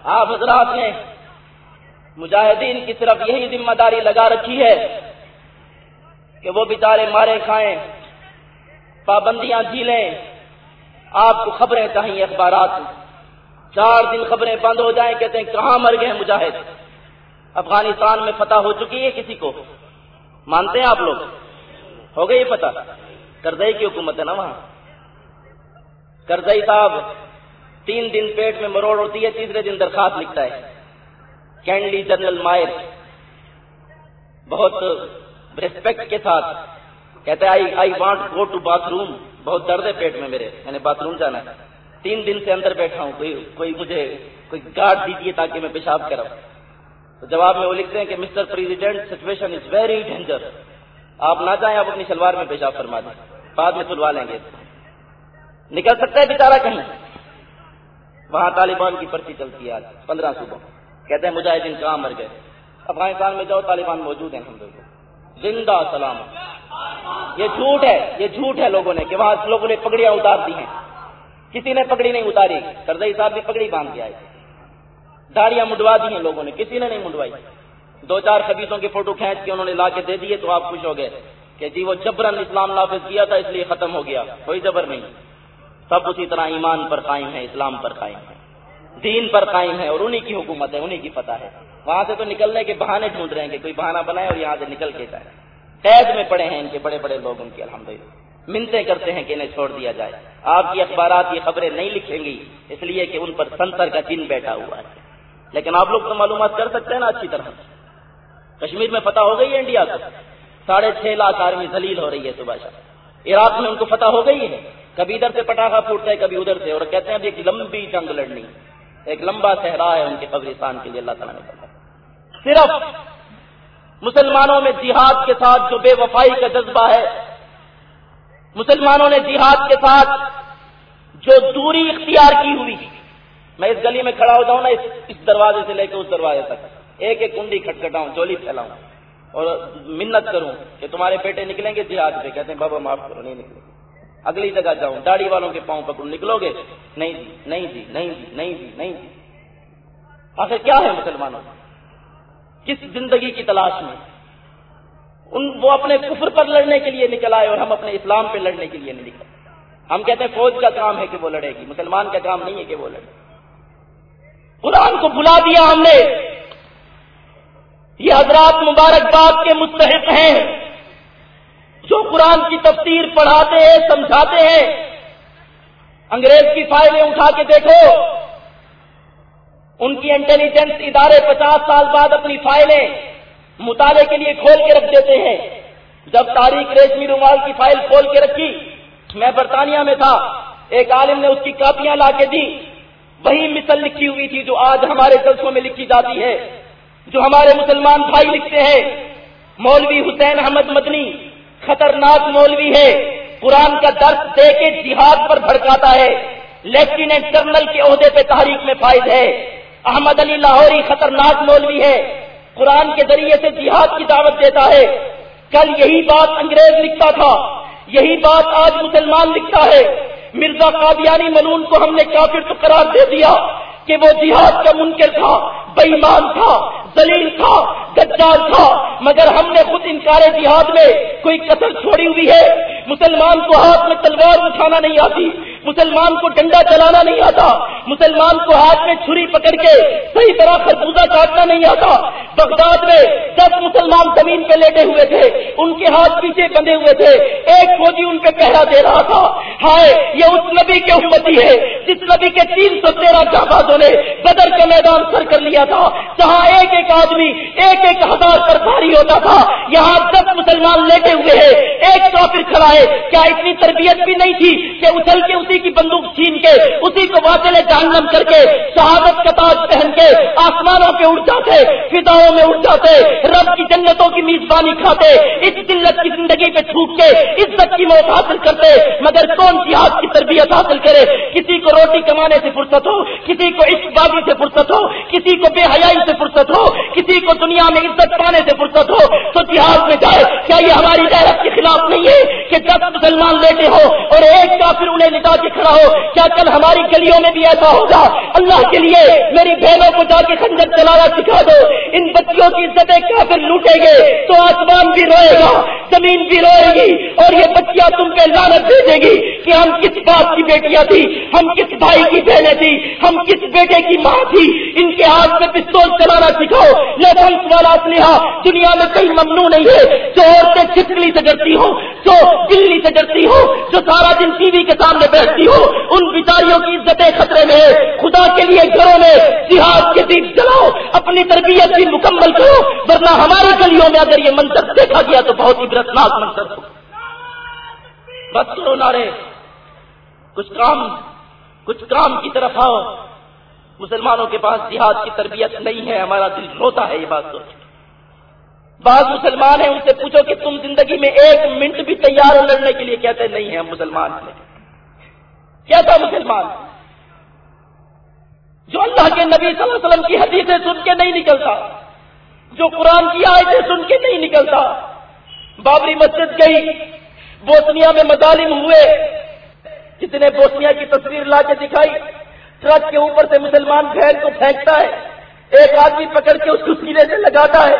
آپ حضرات نے مجاہدین کی طرف یہی ذمہ داری لگا رکھی ہے کہ وہ بیچارے مارے کھائیں۔ پابندیاں جھیلیں آپ کو خبریں چاہیے اخبارات چار دن خبریں بند ہو جائیں، کہتے ہیں، کہاں مر گئے مجاہد؟ افغانستان میں فتح ہو چکی ہے کسی کو؟ مانتے ہیں آپ لوگ؟ ہو گئی فتح؟ کرزئی کی حکومت ہے نا وہاں۔ کرزئی صاحب، تین دن پیٹ میں مروڑ ہوتی ہے، تیسرے دن درخواست لکھتا ہے۔ کینڈلی جنرل مائر بہت ریسپیکٹ کے ساتھ کہتے I I want go to bathroom بہت درد ہے پیٹ میں میرے۔ میں نے باتھ روم جانا ہے۔ تین دن سے اندر بیٹھا ہوں۔ کوئی کوئی مجھے، کوئی گارڈ دیجیے تاکہ میں پیشاب کروں تو جواب میں وہ لکھتے ہیں کہ mister president situation is very danger آپ نہ جائیں، آپ اپنی شلوار میں پیشاب فرما دیں۔ بعد میں سلوا لیں گے۔ نکل سکتا ہے بیچارہ کہیں۔ وہاں طالبان کی پرچی چلتی ہے آج۔ پندرہ صوبوں۔ کہتے ہیں، مجاہدین کہاں مر گئے؟ افغانستان میں جاؤ، طالبان موجود ہیں ہم لوگ زندہ سلام یہ جھوٹ ہے، یہ جھوٹ ہے لوگوں نے کہ وہاں لوگوں نے پگڑیاں اتار دی ہیں۔ کسی نے پگڑی نہیں اتاری، کرزئی صاحب بھی پگڑی باندھ دیا داڑیاں منڈوا دی ہیں لوگوں نے، کسی نے نہیں منڈوائی دو چار خبیصوں کی فوٹو کھینچ کے انہوں نے لا کے دے دیے تو آپ خوش ہو گئے کہ جی وہ جبرن اسلام نافذ کیا تھا، اس لیے ختم ہو گیا۔ کوئی جبر نہیں۔ سب اسی طرح ایمان پر قائم ہے اسلام پر قائم ہے دین پر قائم ہے اور انہی کی حکومت ہے، انہی کی فتح ہے۔ وہاں سے تو نکلنے کے بہانے ڈھونڈ رہے ہیں کہ کوئی بہانہ بنائے اور یہاں سے نکل کے جائے۔ قید میں پڑے ہیں ان کے بڑے بڑے لوگ، ان کی الحمد منتیں کرتے ہیں کہ انہیں چھوڑ دیا جائے۔ آپ کی اخبارات، یہ خبریں نہیں لکھیں گی، اس لیے کہ ان پر سنسر کا چین بیٹھا ہوا ہے۔ لیکن آپ لوگ تو معلومات کر سکتے ہیں نا اچھی طرح۔ کشمیر میں فتح ہو گئی ہے انڈیا کو ساڑھے چھ لاکھ آرمی ذلیل ہو رہی ہے صبح شاہ عراق میں ان کو فتح ہو گئی ہے۔ کبھی ادھر سے پٹاخہ پھوٹتا ہے کبھی ادھر سے۔ اور کہتے ہیں ابھی ایک لمبی جنگ لڑنی، ایک لمبا صحرا ہے ان کے قبرستان کے لیے اللہ تعالیٰ نے صرف مسلمانوں میں جہاد کے ساتھ جو بے وفائی کا جذبہ ہے، مسلمانوں نے جہاد کے ساتھ جو دوری اختیار کی ہوئی، میں اس گلی میں کھڑا ہو جاؤں نا، اس دروازے سے لے کے اس دروازے تک، ایک ایک کنڈی کھٹکھٹاؤں، چولی پھیلاؤں، اور منت کروں کہ تمہارے بیٹے نکلیں گے جہاد پہ، کہتے ہیں، بابا معاف کرو، نہیں نکلیں اگلی جگہ جاؤں، داڑھی والوں کے پاؤں پکڑوں، نکلو گے؟ نہیں جی نہیں جی نہیں جی نہیں جی نہیں جی۔ آخر کیا ہے مسلمانوں؟ کس زندگی کی تلاش میں؟ ان وہ اپنے کفر پر لڑنے کے لیے نکل آئے اور ہم اپنے اسلام پہ لڑنے کے لیے نہیں نکل ہم کہتے ہیں فوج کا کام ہے کہ وہ لڑے گی، مسلمان کا کام نہیں ہے کہ وہ لڑے۔ قرآن کو بلا دیا ہم نے۔ یہ حضرات مبارکباد کے مستحق ہیں۔ جو قرآن کی تفسیر پڑھاتے ہیں، سمجھاتے ہیں۔ انگریز کی فائلیں اٹھا کے دیکھو۔ ان کی انٹیلیجنس ادارے پچاس سال بعد اپنی فائلیں مطالعے کے لیے کھول کے رکھ دیتے ہیں۔ جب تاریخ ریشمی رومال کی فائل کھول کے رکھی، میں برطانیہ میں تھا، ایک عالم نے اس کی کاپیاں لا کے دی۔ وہی مثل لکھی ہوئی تھی جو آج ہمارے جلسوں میں لکھی جاتی ہے، جو ہمارے مسلمان بھائی لکھتے ہیں۔ مولوی حسین احمد مدنی خطرناک مولوی ہے، قرآن کا درس دے کے جہاد پر بھڑکاتا ہے۔ لیفٹیننٹ کرنل کے عہدے پہ تحریک میں فائد ہے۔ احمد علی لاہوری خطرناک مولوی ہے، قرآن کے ذریعے سے جہاد کی دعوت دیتا ہے۔ کل یہی بات انگریز لکھتا تھا، یہی بات آج مسلمان لکھتا ہے۔ مرزا قادیانی ملون کو ہم نے کافر تو قرار دے دیا کہ وہ جہاد کا منکر تھا بےمان تھا دلیل تھا گدار تھا۔ مگر ہم نے خود انکار جہاد میں کوئی کثر چھوڑی ہوئی ہے۔ مسلمان کو ہاتھ میں تلوار اٹھانا نہیں آتی۔ مسلمان کو ڈنڈا چلانا نہیں آتا، مسلمان کو ہاتھ میں چھری پکڑ کے صحیح طرح خربوزہ کاٹنا نہیں آتا۔ بغداد میں دس مسلمان زمین پہ لیٹے ہوئے تھے، ان کے ہاتھ پیچھے بندے ہوئے تھے۔ ایک فوجی ان پہ پہرا دے رہا تھا، ہائے، یہ اس نبی کے امتی ہے، جس نبی کے تین سو تیرہ جہازوں نے بدر کا میدان سر کر لیا تھا، جہاں ایک ایک آدمی، ایک ایک ہزار پر بھاری ہوتا تھا۔ یہاں دس مسلمان لیٹے ہوئے ہیں، ایک کافر کھڑا ہے۔ کیا اتنی تربیت بھی نہیں تھی کہ اچھل کے اسی اسی کی بندوق چھین کے اسی کو واطل جہنم کر کے، شہادت کا تاج پہن کے، آسمانوں پہ اٹھ جاتے فضاؤں میں اٹھ جاتے، رب کی جنتوں کی میزبانی کھاتے، اس قلت کی زندگی پہ چھوٹ کے عزت کی موت حاصل کرتے، مگر کون سی ہاتھ کی تربیت حاصل کرے؟ کسی کو روٹی کمانے سے فرصت ہو، کسی کو عشق بازی سے فرصت ہو، کسی کو بے حیائی سے فرصت ہو، کسی کو دنیا میں عزت پانے سے فرصت ہو، تو جہاد میں جائے۔ کیا یہ ہماری غیرت کے خلاف نہیں ہے کہ جب مسلمان لیتے ہو اور ایک کافر انہیں لٹا کے کھڑا ہو؟ کیا کل ہماری گلی گلیوں میں بھی ایسا ہوگا۔ اللہ کے لیے میری بہنوں کو جا کے خنجر چلانا سکھا دو۔ ان بچیوں کی عزتیں کافر لوٹیں گے تو آسمان بھی روئے گا، زمین بھی روئے گی اور یہ بچیاں تم پہ لانت بھیجے گی کہ ہم کس بات کی بیٹیاں تھی ہم کس بھائی کی بہنیں تھی ہم کس بیٹے کی ماں تھی۔ ان کے ہاتھ میں پستول چلانا سکھاؤ۔ لائسنس والا اسلحہ، دنیا میں کئی ممنوع نہیں ہے۔ جو عورتیں چھپکلی سے ڈرتی ہو جو دلی سے ڈرتی ہو جو سارا دن ٹی وی کے سامنے بیٹھتی ہو ان بیچاریوں کی عزتیں خطرے میں ہے خدا کے لیے گھروں میں جہاد کے دیپ چلاؤ اپنی تربیت بھی مکمل کرو، ورنہ ہماری گلیوں میں اگر یہ منظر دیکھا گیا تو بہت ہی برتناک منظر ہو۔ بس کرو نارے کچھ کام کچھ کام کی طرف آؤ۔ مسلمانوں کے پاس جہاد کی تربیت نہیں ہے، ہمارا دل روتا ہے یہ بات سوچ بعض مسلمان ہیں، ان سے پوچھو کہ تم زندگی میں ایک منٹ بھی تیار ہو لڑنے کے لیے کہتے نہیں ہیں ہم مسلمان ہیں۔ کیا تھا مسلمان؟ جو اللہ کے نبی صلی اللہ علیہ وسلم کی حدیثیں سن کے نہیں نکلتا، جو قرآن کی آیتیں سن کے نہیں نکلتا۔ بابری مسجد گئی، بوسنیا میں مظالم ہوئے۔ کتنے بوسنیا کی تصویر لا کے دکھائی، ٹرک کے اوپر سے مسلمان بھین کو پھینکتا ہے۔ ایک آدمی پکڑ کے اس کو سینے سے لگاتا ہے،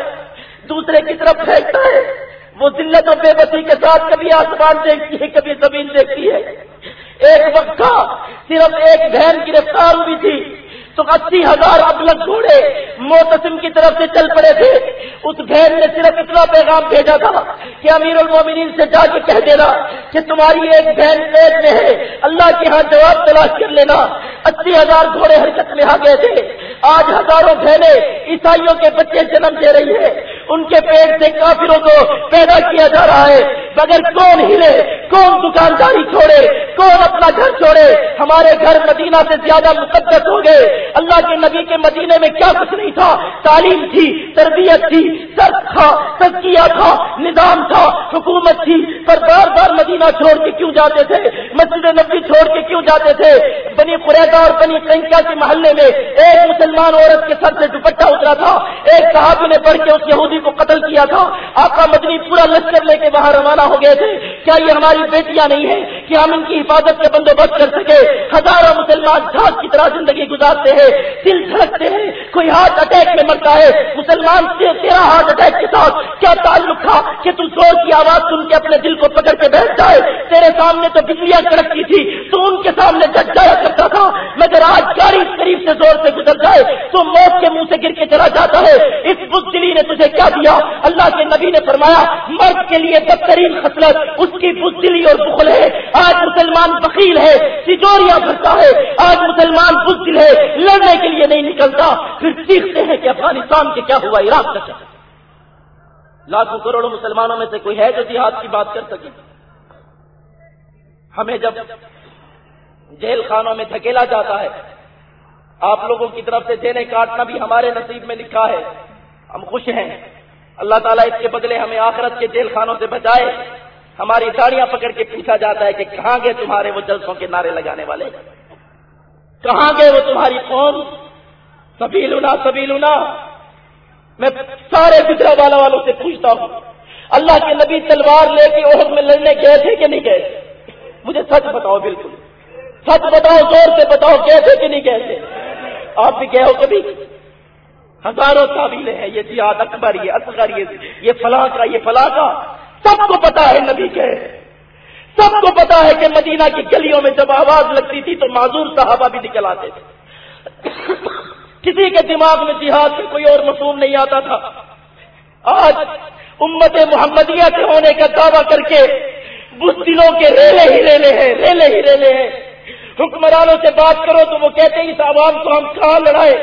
دوسرے کی طرف پھینکتا ہے۔ وہ ذلت و بے بسی کے ساتھ کبھی آسمان دیکھتی ہے، کبھی زمین دیکھتی ہے۔ ایک وقت صرف ایک بہن گرفتار ہوئی تھی۔ تو اسی ہزار ابلک گھوڑے موتسم کی طرف سے چل پڑے تھے۔ اس بہن نے صرف اتنا پیغام بھیجا تھا کہ امیر المومنین سے جا کے کہہ دینا کہ تمہاری ایک بہن پیٹ میں ہے۔ اللہ کے ہاں جواب تلاش کر لینا۔ اسی ہزار گھوڑے حرکت میں آ گئے تھے۔ آج ہزاروں بہنیں عیسائیوں کے بچے جنم دے رہی ہے ان کے پیٹ سے کافروں کو پیدا کیا جا رہا ہے۔ مگر کون ہلے؟ کون دکانداری چھوڑے؟ کون اپنا گھر چھوڑے؟ ہمارے گھر مدینہ سے زیادہ مقدس ہو گئے۔ اللہ کے نبی کے مدینے میں کیا کچھ نہیں تھا؟ تعلیم تھی، تربیت تھی سر تھا، تزکیہ تھا، نظام تھا، حکومت تھی، پر بار بار مدینہ چھوڑ کے کیوں جاتے تھے؟ مسجد نبی چھوڑ کے کیوں جاتے تھے؟ بنی قریدا اور بنی کنکا کے محلے میں ایک مسلمان عورت کے سر سے دوپٹہ اترا تھا۔ ایک صحابی نے پڑھ کے اس یہودی کو قتل کیا تھا۔ آقا مدنی پورا لشکر لے کے وہاں روانہ ہو گئے تھے۔ کیا یہ ہماری بیٹیاں نہیں ہیں کہ ہم ان کی حفاظت کا بندوبست کر سکے ہزاروں مسلمان جھاگ کی طرح زندگی گزارتے ہیں۔ دل دھڑکتے ہیں۔ کوئی ہارٹ اٹیک میں مرتا ہے۔ مسلمان سے تیرا ہارٹ اٹیک کے ساتھ کیا تعلق تھا کہ تم زور کی آواز سن کے اپنے دل کو پکڑ کے بیٹھ جائے؟ تیرے سامنے تو بجلیاں کڑکتی تھی۔ تو ان کے سامنے جگ جایا کرتا تھا مگر آج گاڑی قریب سے زور سے گزر جائے، تو موت کے منہ سے گر کے چلا جاتا ہے۔ اس بزدلی نے تجھے کیا دیا؟ اللہ کے نبی نے فرمایا، مرد کے لیے بدترین خصلت اس کی بزدلی اور بخل ہے۔ آج مسلمان بکیل ہے سجوریاں بھرتا ہے۔ آج مسلمان بزدل ہے، لڑنے کے لیے نہیں نکلتا۔ پھر سیکھتے ہیں کہ افغانستان کے کیا ہوا، عراق کا کیا۔ لاکھوں کروڑوں مسلمانوں میں سے کوئی ہے جو جہاد کی بات کر سکے؟ ہمیں جب جیل خانوں میں دھکیلا جاتا ہے۔ آپ لوگوں کی طرف سے دینے کاٹنا بھی ہمارے نصیب میں لکھا ہے۔ ہم خوش ہیں۔ اللہ تعالیٰ اس کے بدلے ہمیں آخرت کے جیل خانوں سے بچائے۔ ہماری داڑیاں پکڑ کے پوچھا جاتا ہے کہ کہاں گئے تمہارے وہ جلسوں کے نعرے لگانے والے؟ کہاں گئے وہ تمہاری قوم؟ سبھی لونا سبھی لونا میں سارے گجرا والا والوں سے پوچھتا ہوں، اللہ کے نبی تلوار لے کے عہد میں لڑنے گئے تھے کہ نہیں گئے؟ مجھے سچ بتاؤ بالکل۔ سچ بتاؤ، زور سے بتاؤ گئے تھے کہ نہیں گئے تھے آپ بھی گئے ہو کبھی۔ ہزاروں تعبیلیں ہیں، یہ جہاد اکبر، یہ اصغر، یہ فلاں کا، یہ فلاں کا۔ سب کو پتا ہے نبی کہ سب کو پتا ہے کہ مدینہ کی گلیوں میں جب آواز لگتی تھی تو معذور صحابہ بھی نکل آتے تھے۔ کسی کے دماغ میں جہاد سے کوئی اور مصوم نہیں آتا تھا۔ آج امت محمدیہ کے ہونے کا دعویٰ کر کے بزدلوں کے ریلے ہی ریلے ہیں، ریلے ہی ریلے ہیں۔ حکمرانوں سے بات کرو تو وہ کہتے ہیں اس عوام کو ہم کہاں لڑائے۔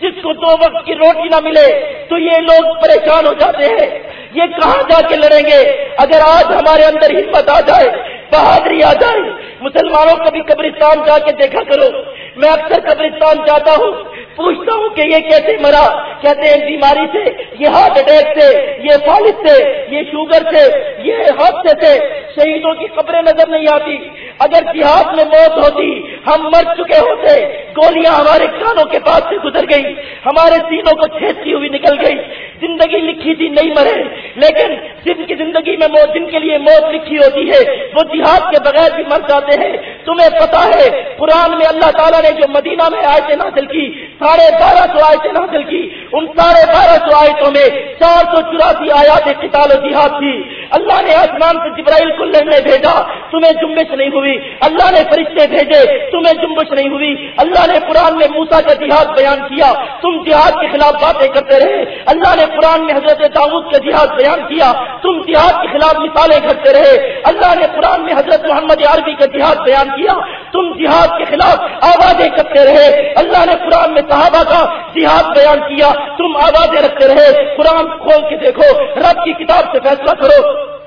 جس کو دو وقت کی روٹی نہ ملے تو یہ لوگ پریشان ہو جاتے ہیں۔ یہ کہاں جا کے لڑیں گے؟ اگر آج ہمارے اندر ہمت آ جائے، بہادری آ جائے، مسلمانوں کبھی قبرستان جا کے دیکھا کرو۔ میں اکثر قبرستان جاتا ہوں، پوچھتا ہوں کہ یہ کیسے مرا؟ کہتے ہیں بیماری سے؟ یہ ہارٹ اٹیک سے، یہ فالس سے، یہ شوگر سے، یہ حادثے سے شہیدوں کی قبریں نظر نہیں آتی۔ اگر جہاد میں موت ہوتی، ہم مر چکے ہوتے۔ گولیاں ہمارے کانوں کے پاس سے گزر گئی ہمارے سینوں کو چھیدتی ہوئی نکل گئی۔ زندگی لکھی تھی، نہیں مرے۔ لیکن جن کی زندگی میں موت جن کے لیے موت لکھی ہوتی ہے، وہ جہاد کے بغیر بھی مر جاتے ہیں۔ تمہیں پتا ہے قرآن میں اللہ تعالیٰ نے جو مدینہ میں آیتیں نازل کی ساڑھے بارہ سو آیتیں نازل کی۔ ان ساڑھے بارہ سو آیتوں میں چار سو چوراسی آیات قتال و جہاد تھی۔ اللہ نے آسمان سے جبرائیل کو لڑنے بھیجا، تمہیں جمبش نہیں ہوئی۔ اللہ نے فرشتے بھیجے، تمہیں جمبش نہیں ہوئی۔ اللہ نے قرآن میں موسا کا جہاد بیان کیا۔ تم جہاد کے خلاف باتیں کرتے رہے۔ اللہ نے قرآن میں حضرت داؤد کا جہاد بیان کیا۔ تم جہاد کے خلاف مثالیں کرتے رہے۔ اللہ نے قرآن میں حضرت محمد عربی کا جہاد بیان کیا۔ تم جہاد کے خلاف آوازیں کرتے رہے۔ اللہ نے قرآن میں صحابہ کا جہاد بیان کیا، تم آوازیں رکھتے رہے، قرآن کھول کے دیکھو، رب کی کتاب سے فیصلہ کرو۔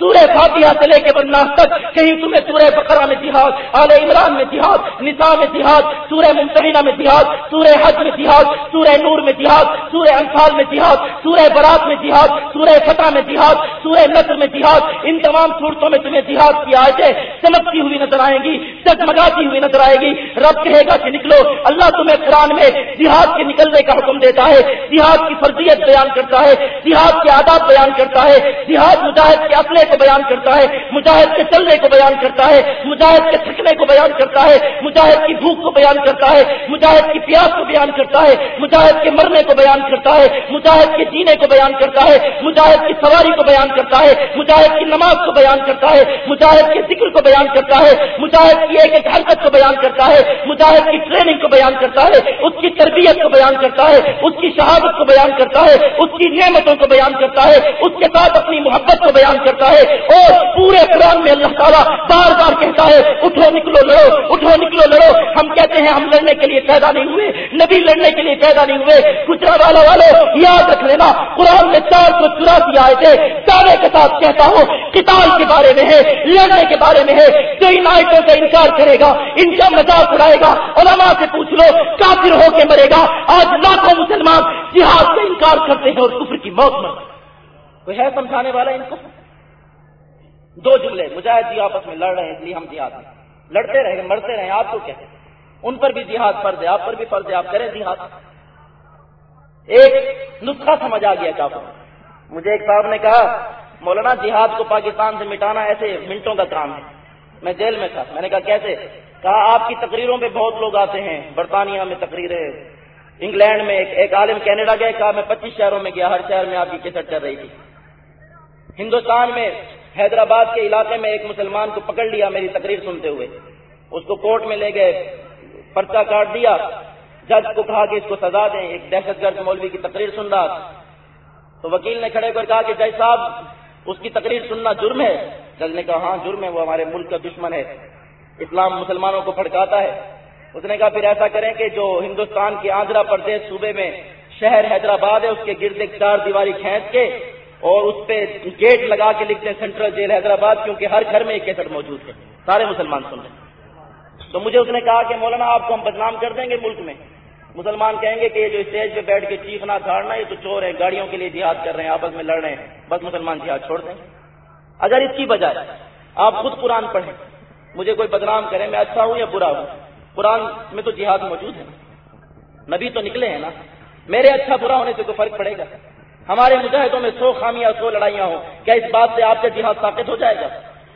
سورہ فاتحہ سے لے کے بنناس تک کہیں تمہیں سورہ بقرہ میں جہاد آل عمران میں جہاد نساء میں جہاد سورہ ممتحینہ میں جہاد سورہ حج میں جہاد سورہ نور میں جہاد سورہ انفال میں جہاد سورہ برات میں جہاد سورہ فتح میں جہاد سورہ نصر میں جہاد ان تمام صورتوں میں تمہیں جہاد کی آیتیں چمکتی ہوئی نظر آئیں گی جگمگاتی ہوئی نظر آئے گی رب کہے گا کہ نکلو اللہ تمہیں قرآن میں جہاد کے نکلنے کا حکم دیتا ہے جہاد کی فرضیت بیان کرتا ہے جہاد کے آداب بیان کرتا ہے جہاد مجاہد کے اصلے کو بیان کرتا ہے مجاہد کے چلنے کو بیان کرتا ہے مجاہد کے تھکنے کو بیان کرتا ہے مجاہد کی بھوک کو بیان کرتا ہے مجاہد کی پیاس کو بیان کرتا ہے مجاہد کے مرنے کو بیان کرتا ہے مجاہد کے جینے کو بیان کرتا ہے مجاہد کی سواری کو بیان کرتا ہے مجاہد کی نماز کو بیان کرتا ہے مجاہد کے ذکر کو بیان کرتا ہے مجاہد کی ایک ایک حرکت کو بیان کرتا ہے مجاہد کی ٹریننگ کو بیان کرتا ہے اس کی تربیت کو بیان کرتا ہے اس کی شہادت کو بیان کرتا ہے اس کی نعمتوں کو بیان کرتا ہے اس کے ساتھ اپنی محبت کو بیان کرتا ہے اور پورے قرآن میں اللہ تعالیٰ بار بار کہتا ہے، اٹھو نکلو، لڑو، اٹھو نکلو، لڑو۔ ہم کہتے ہیں ہم لڑنے کے لیے پیدا نہیں ہوئے، نبی لڑنے کے لیے پیدا نہیں ہوئے۔ گجرا والا والوں یاد رکھ لینا، قرآن میں چار سو چوراسی آئے تھے دعوے کے ساتھ کہتا ہوں۔ کتاب کے بارے میں ہے، لڑنے کے بارے میں ہے۔ جو ان آیتوں کا انکار کرے گا، ان کا مذاق اڑائے گا۔ علماء سے پوچھ لو، کافر ہو کے مرے گا۔ آج لاکھوں مسلمان جہاد کا انکار کرتے ہیں اور کفر کی موت مر کوئی ہے سمجھانے والا ان کو؟ دو جملے مجاہد جی آپس میں لڑ رہے ہیں اس لیے ہم جہاد میں۔ لڑتے رہے مرتے رہے آپ کو کیا؟ ان پر بھی جہاد فرض ہے آپ پر بھی فرض ہے آپ کریں جہاد۔ ایک نسخہ سمجھ آ گیا کافر مجھے ایک صاحب نے کہا مولانا جہاد کو پاکستان سے مٹانا ایسے منٹوں کا کام ہے۔ میں جیل میں تھا۔ میں نے کہا کیسے؟ کہا آپ کی تقریروں میں بہت لوگ آتے ہیں۔ برطانیہ میں تقریریں انگلینڈ میں ایک, ایک عالم کینیڈا گئے کہا میں پچیس شہروں میں گیا ہر شہر میں آپ کی کیسٹ چل رہی تھی۔ ہندوستان میں، حیدرآباد کے علاقے میں ایک مسلمان کو پکڑ لیا میری تقریر سنتے ہوئے۔ اس کو کورٹ میں لے گئے، پرچہ کاٹ دیا۔ جج کو کہا کہ اس کو سزا دیں۔ ایک دہشت گرد مولوی کی تقریر سن رہا تو وکیل نے کھڑے کر کہا کہ جج صاحب، اس کی تقریر سننا جرم ہے۔ جج نے کہا ہاں جرم ہے، وہ ہمارے ملک کا دشمن ہے۔ اسلام مسلمانوں کو پھڑکاتا ہے۔ اس نے کہا، پھر ایسا کریں کہ جو ہندوستان کے آندھرا پردیش صوبے میں شہر حیدرآباد ہے، اس کے گرد ایک چار دیواری کھینچ کے اور اس پہ گیٹ لگا کے لکھتے ہیں سینٹرل جیل حیدرآباد، کیونکہ ہر گھر میں ایک کیسٹ موجود ہے۔ سارے مسلمان سن رہے ہیں۔ تو مجھے اس نے کہا کہ مولانا، آپ کو ہم بدنام کر دیں گے ملک میں۔ مسلمان کہیں گے کہ یہ جو اسٹیج پہ بیٹھ کے چیخ نہ کھاڑنا یہ تو چور ہے گاڑیوں کے لیے جہاد کر رہے ہیں، آپس میں لڑ رہے ہیں۔ بس مسلمان جہاد چھوڑ دیں۔ اگر اس کی بجائے آپ خود قرآن پڑھیں، مجھے کوئی بدنام کرے، میں اچھا ہوں یا برا ہوں؟ قرآن میں تو جہاد موجود ہے۔ نبی تو نکلے ہیں نا۔ میرے اچھا برا ہونے سے تو فرق پڑے گا؟ ہمارے مجاہدوں میں سو خامیاں سو لڑائیاں ہوں۔ کیا اس بات سے آپ کا جہاد ثابت ہو جائے گا؟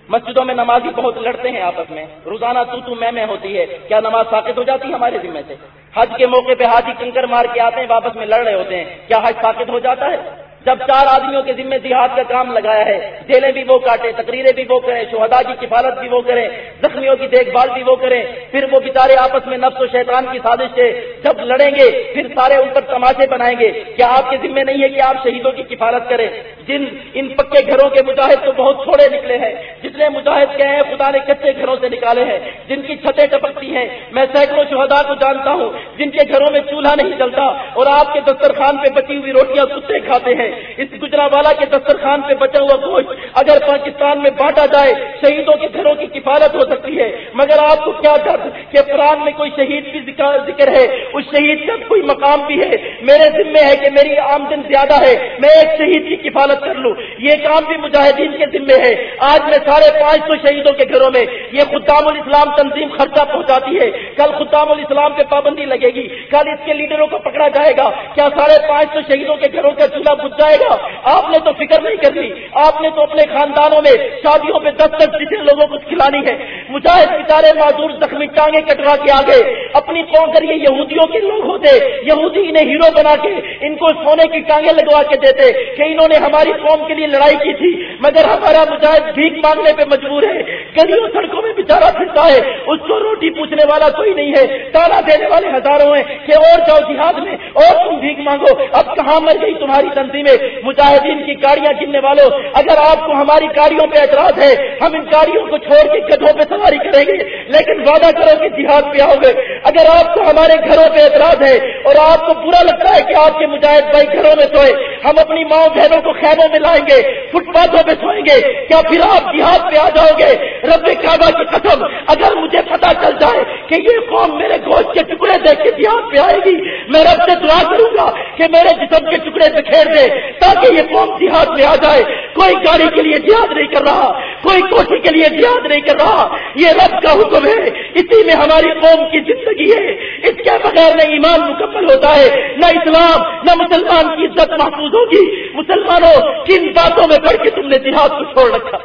مسجدوں میں نمازی بہت لڑتے ہیں آپس میں۔ روزانہ تو تو میں میں ہوتی ہے۔ کیا نماز ثابت ہو جاتی ہے ہمارے ذمے سے؟ حج کے موقع پہ حاجی کنکر مار کے آتے ہیں، واپس میں لڑ رہے ہوتے ہیں۔ کیا حج ثابت ہو جاتا ہے؟ جب چار آدمیوں کے ذمے جہاد کا کام لگایا ہے، جیلیں بھی وہ کاٹے، تقریریں بھی وہ کریں شہدا کی کفالت بھی وہ کریں، زخمیوں کی دیکھ بھال بھی وہ کریں، پھر وہ بیچارے آپس میں نفس و شیطان کی سازش سے جب لڑیں گے، پھر سارے ان پر تماشے بنائیں گے۔ کیا آپ کے ذمے نہیں ہے کہ آپ شہیدوں کی کفالت کریں؟ جن، ان پکے گھروں کے مجاہد تو بہت چھوڑے نکلے ہیں۔ جتنے مجاہد گئے ہیں، خدا نے کچے گھروں سے نکالے ہیں۔ جن کی چھتیں ٹپکتی ہیں، میں سینکڑوں شہدا کو جانتا ہوں، جن کے گھروں میں چولہا نہیں چلتا اور آپ کے دسترخوان پہ بچی ہوئی روٹیاں کتے کھاتے ہیں۔ اس گجرا والا کے دسترخوان پہ بچا ہوا گوشت اگر پاکستان میں بانٹا جائے، شہیدوں کے گھروں کی کفالت ہو سکتی ہے۔ مگر آپ کو کیا درد کہ قرآن میں کوئی شہید بھی ذکر ہے؟ اس شہید کا کوئی مقام بھی ہے؟ میرے ذمے ہے کہ میری آمدن زیادہ ہے۔ میں ایک شہید کی کفالت کر لوں۔ یہ کام بھی مجاہدین کے ذمے ہے۔ آج میں ساڑھے پانچ سو شہیدوں کے گھروں میں یہ خدام الاسلام تنظیم خرچہ پہنچاتی ہے۔ کل خدام الاسلام پہ پابندی لگے گی۔ کل اس کے لیڈروں کو پکڑا جائے گا۔ کیا ساڑھے پانچ سو شہیدوں کے گھروں کا چولہا بج جائے گا۔ آپ نے تو فکر نہیں کرنی۔ آپ نے تو اپنے خاندانوں میں شادیوں پہ دس دس جتنے لوگوں کو کھلانی ہے۔ مجاہد بچارے معذور زخمی ٹانگیں کٹوا کے آگے۔ اپنی قوم کر یہ یہودیوں کے لوگ ہوتے۔ یہودی انہیں ہیرو بنا کے ان کو سونے کی ٹانگیں لگوا کے دیتے کہ انہوں نے ہماری قوم کے لیے لڑائی کی تھی۔ مگر ہمارا مجاہد بھیک مانگنے پہ مجبور ہے۔ گلیوں سڑکوں میں بےچارا پھرتا ہے۔ اس کو روٹی پوچھنے والا کوئی نہیں ہے۔ تالا دینے والے ہزاروں ہیں کہ اور جاؤ جہاد میں اور تم بھیک مانگو۔ اب کہاں مر گئی تمہاری تنظیمیں؟ مجاہدین کی گاڑیاں گننے والوں، اگر آپ کو ہماری گاڑیوں پہ اعتراض ہے، ہم ان گاڑیوں کو چھوڑ کے گدھوں پہ سواری کریں گے، لیکن وعدہ کرو کہ جہاد پہ آؤ گے۔ اگر آپ کو ہمارے گھروں پہ اعتراض ہے اور آپ کو برا لگتا ہے کہ آپ کے مجاہد بھائی گھروں میں سوئے، ہم اپنی ماں بہنوں کو خیموں میں لائیں گے، فٹ پاتھوں پہ سوئیں گے، کیا پھر آپ جہاد پہ آ جاؤ گے؟ رب کعبہ کی قسم، اگر مجھے پتا چل جائے کہ یہ قوم میرے گوشت کے ٹکڑے دیکھ کے جہاد پہ آئے گی، میں رب سے دعا کروں گا کہ میرے جسم کے ٹکڑے بکھیر دے تاکہ یہ قوم جہاد پہ آ جائے۔ کوئی گاڑی کے لیے جہاد نہیں کر رہا، کوئی کوٹھی کے لیے جہاد نہیں کر رہا۔ یہ رب کا حکم ہے۔ اسی میں ہماری قوم کی زندگی ہے۔ اس کے بغیر نہ ایمان مکمل ہوتا ہے، نہ اسلام، نہ مسلمان کی عزت محفوظ ہوگی۔ مسلمانوں، کن باتوں میں پڑھ کے تم نے جہاد کو چھوڑ رکھا۔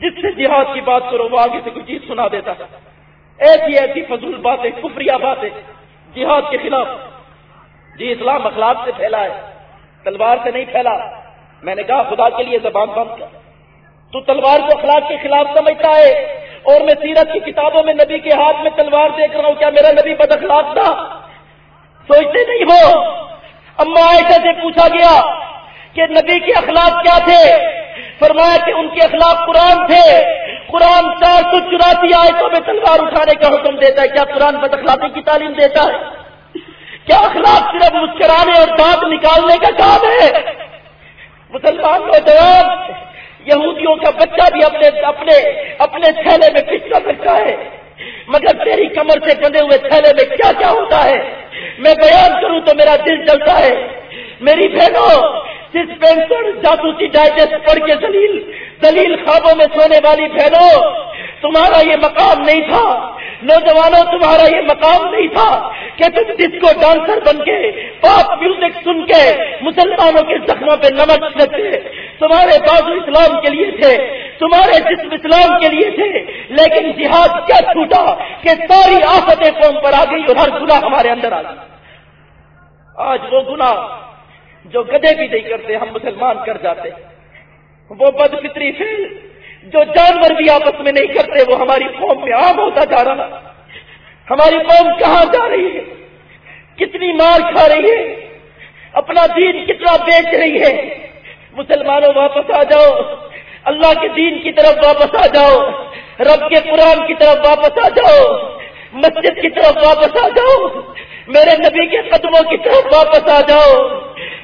جس سے جہاد کی بات کرو، وہ آگے سے کوئی چیز سنا دیتا ہے۔ ایسی ایسی فضول باتیں کفریا باتیں جہاد کے خلاف۔ جی اسلام اخلاق سے پھیلا ہے۔ تلوار سے نہیں پھیلا۔ میں نے کہا، خدا کے لیے زبان بند کر۔ تو تلوار کو اخلاق کے خلاف سمجھتا ہے۔ اور میں سیرت کی کتابوں میں نبی کے ہاتھ میں تلوار دیکھ رہا ہوں۔ کیا میرا نبی بد اخلاق تھا؟ سوچتے نہیں ہو۔ اما عائشہ سے پوچھا گیا کہ نبی کے اخلاق کیا تھے؟ فرمایا کہ ان کے اخلاق قرآن تھے۔ قرآن چار سو چوراسی آیتوں میں تلوار اٹھانے کا حکم دیتا ہے۔ کیا قرآن بد اخلاقی کی تعلیم دیتا ہے؟ کیا اخلاق صرف مسکرانے اور دانت نکالنے کا کام ہے؟ مسلمان نوجوان، یہودیوں کا بچہ بھی اپنے اپنے اپنے تھیلے میں پچھل رکھتا ہے۔ مگر تیری کمر سے بندے ہوئے تھیلے میں کیا کیا ہوتا ہے؟ میں بیان کروں تو میرا دل چلتا ہے۔ میری بہنوں جاسوسی ڈائجسٹ پڑھ کے دلیل دلیل خوابوں میں سونے والی بہنوں تمہارا یہ مقام نہیں تھا۔ نوجوانوں، تمہارا یہ مقام نہیں تھا کہ تم جس کو ڈانسر بن کے، پاپ میوزک سن کے، مسلمانوں کے زخموں پہ نمک چھتے تمہارے بازو اسلام کے لیے تھے، تمہارے جسم اسلام کے لیے تھے، لیکن جہاد کیا چھوٹا کہ ساری آفتیں قوم پر آ گئی اور ہر گناہ ہمارے اندر آ گئی آج وہ گناہ جو گدے بھی نہیں کرتے، ہم مسلمان کر جاتے۔ وہ بد فطری پھر جو جانور بھی آپس میں نہیں کرتے، وہ ہماری قوم میں عام ہوتا جا رہا۔ ہماری قوم کہاں جا رہی ہے؟ کتنی مار کھا رہی ہے؟ اپنا دین کتنا بیچ رہی ہے؟ مسلمانوں، واپس آ جاؤ۔ اللہ کے دین کی طرف واپس آ جاؤ۔ رب کے قرآن کی طرف واپس آ جاؤ۔ مسجد کی طرف واپس آ جاؤ۔ میرے نبی کے قدموں کی طرف واپس آ جاؤ۔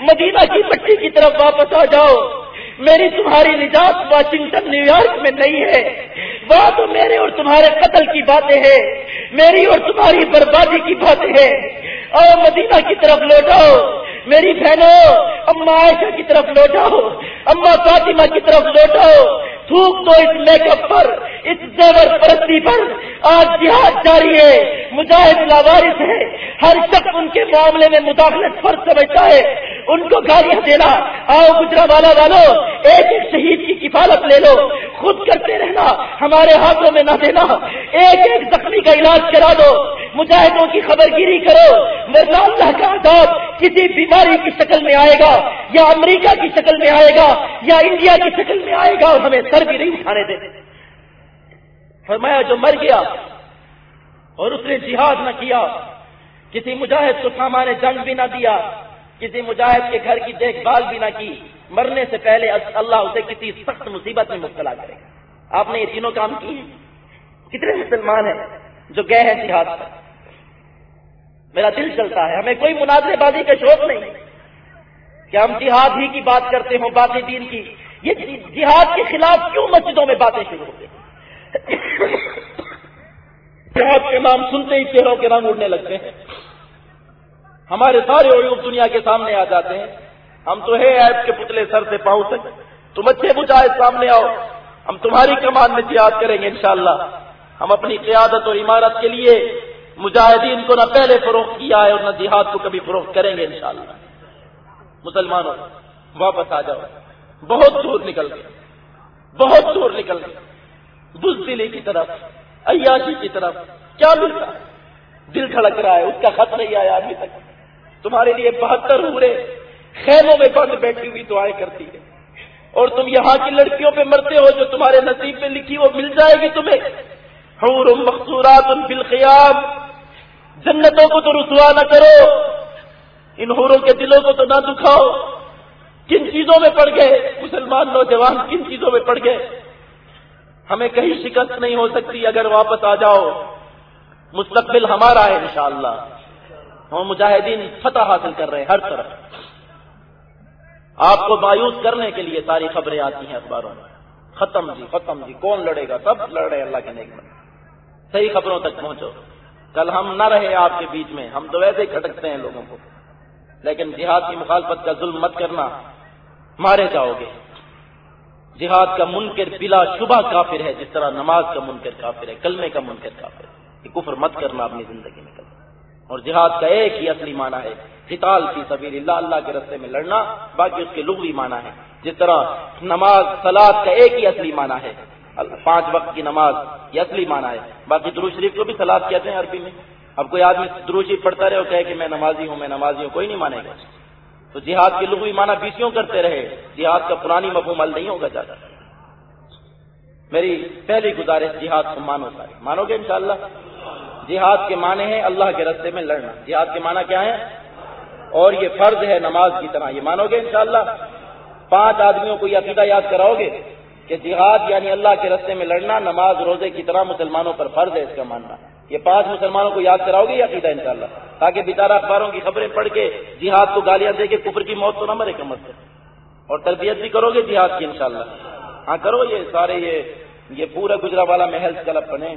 مدینہ کی مٹی کی طرف واپس آ جاؤ۔ میری تمہاری نجات واشنگٹن نیو یارک میں نہیں ہے۔ وہاں تو میرے اور تمہارے قتل کی باتیں ہیں۔ میری اور تمہاری بربادی کی باتیں ہیں۔ اور مدینہ کی طرف لوٹاؤ۔ میری بہنوں اما عائشہ کی طرف لوٹاؤ۔ اما فاطمہ کی طرف لوٹاؤ۔ تھوک تو اس میک اپ پر۔ اس زیور پرستی پر آج جہاد جاری ہے، مجاہد لاوارث ہے ہر شخص ان کے معاملے میں مداخلت فرض سمجھتا ہے۔ ان کو گالیاں دینا، آؤ گجرا والا والو، ایک ایک شہید کی کفالت لے لو۔ خود کرتے رہنا، ہمارے ہاتھوں میں نہ دینا۔ ایک ایک زخمی کا علاج کرا دو۔ مجاہدوں کی خبر گیری کرو۔ ورنہ اللہ کا عذاب کسی بیماری کی شکل میں آئے گا، یا امریکہ کی شکل میں آئے گا، یا انڈیا کی شکل میں آئے گا اور ہمیں سر بھی نہیں اٹھانے دے۔ فرمایا جو مر گیا اور اس نے جہاد نہ کیا، کسی مجاہد کو سامان جنگ بھی نہ دیا، کسی مجاہد کے گھر کی دیکھ بھال بھی نہ کی، مرنے سے پہلے اللہ اسے کسی سخت مصیبت میں مبتلا کرے گا۔ آپ نے یہ تینوں کام کیے کتنے مسلمان ہیں جو گئے ہیں جہاد پر؟ میرا دل چلتا ہے، ہمیں کوئی مناظر بازی کا شوق نہیں۔ کہ ہم جہاد ہی کی بات کرتے ہوں، باقی دین کی؟ یہ جہاد کے خلاف کیوں مسجدوں میں باتیں شروع ہوتے ہیں جہاد کے نام سنتے ہی چہروں کے رنگ اڑنے لگتے ہیں۔ ہمارے سارے عیوب دنیا کے سامنے آ جاتے ہیں۔ ہم تو ہے ایپ کے پتلے سر سے پاؤں تک۔ تم اچھے بجائے سامنے آؤ۔ ہم تمہاری کمان میں جہاد کریں گے انشاءاللہ۔ ہم اپنی قیادت اور عمارت کے لیے مجاہدین کو نہ پہلے فروخت کیا ہے اور نہ جہاد کو کبھی فروخت کریں گے انشاءاللہ۔ مسلمانوں، واپس آ جاؤ۔ بہت دور نکل گئے۔ بہت دور نکل گئے۔ بزدلی کی طرف، عیاشی کی طرف، کیا ملتا ہے دل کھڑک رہا ہے اس کا خط نہیں آیا ابھی تک۔ تمہارے لیے بہتر ہورے خیموں میں بند بیٹھی ہوئی دعائیں کرتی ہے اور تم یہاں کی لڑکیوں پہ مرتے ہو جو تمہارے نصیب میں لکھی وہ مل جائے گی تمہیں۔ حور مقصورات بالخیام جنتوں کو تو رسوا نہ کرو، ان حوروں کے دلوں کو تو نہ دکھاؤ۔ کن چیزوں میں پڑ گئے؟ مسلمان نوجوان کن چیزوں میں پڑ گئے؟ ہمیں کہیں شکست نہیں ہو سکتی اگر واپس آ جاؤ۔ مستقبل ہمارا ہے انشاءاللہ۔ ہم مجاہدین فتح حاصل کر رہے ہیں ہر طرف۔ آپ کو مایوس کرنے کے لیے ساری خبریں آتی ہیں اخباروں میں۔ ختم جی ختم جی کون لڑے گا؟ سب لڑ رہے اللہ کے نیک میں صحیح خبروں تک پہنچو۔ کل ہم نہ رہے آپ کے بیچ میں، ہم تو ویسے ہی کھٹکتے ہیں لوگوں کو۔ لیکن جہاد کی مخالفت کا ظلم مت کرنا۔ مارے جاؤ گے۔ جہاد کا منکر بلا شبہ کافر ہے، جس طرح نماز کا منکر کافر ہے، کلمے کا منکر کافر ہے۔ یہ کفر مت کرنا، اپنی زندگی میں کرنا۔ اور جہاد کا ایک ہی اصلی معنی ہے، قتال فی سبیل اللہ اللہ کے رستے میں لڑنا، باقی اس کے لغوی معنی ہے جس طرح نماز سلاد کا ایک ہی اصلی معنی ہے پانچ وقت کی نماز یہ اصلی معنی ہے۔ باقی درو شریف کو بھی سلاد کہتے ہیں عربی میں۔ اب کوئی آدمی درو شریف پڑھتا رہے اور کہے کہ میں نمازی ہوں، میں نمازی ہوں کوئی نہیں مانے گا۔ تو جہاد کی لغوی معنی بیسیوں کرتے رہے۔ جہاد کا پرانی مفہوم حل نہیں ہوگا زیادہ۔ میری پہلی گزارش جہاد کو مانو سارے۔ مانو گے انشاءاللہ؟ جہاد کے معنی ہے اللہ کے رستے میں لڑنا۔ جہاد کے معنی کیا ہے اور یہ فرض ہے نماز کی طرح۔ یہ مانو گے انشاءاللہ؟ پانچ آدمیوں کو یہ عقیدہ یاد کراؤ گے کہ جہاد یعنی اللہ کے رستے میں لڑنا، نماز روزے کی طرح مسلمانوں پر فرض ہے اس کا ماننا۔ یہ پانچ مسلمانوں کو یاد کراؤ گے یہ عقیدہ انشاءاللہ۔ تاکہ بیچارہ اخباروں کی خبریں پڑھ کے جہاد کو گالیاں دے کے کفر کی موت تو نہ مرے کم سے اور تربیت بھی کرو گے جہاد کی انشاءاللہ۔ ہاں کرو یہ سارے یہ یہ پورا گجرا والا محل کلب بنے۔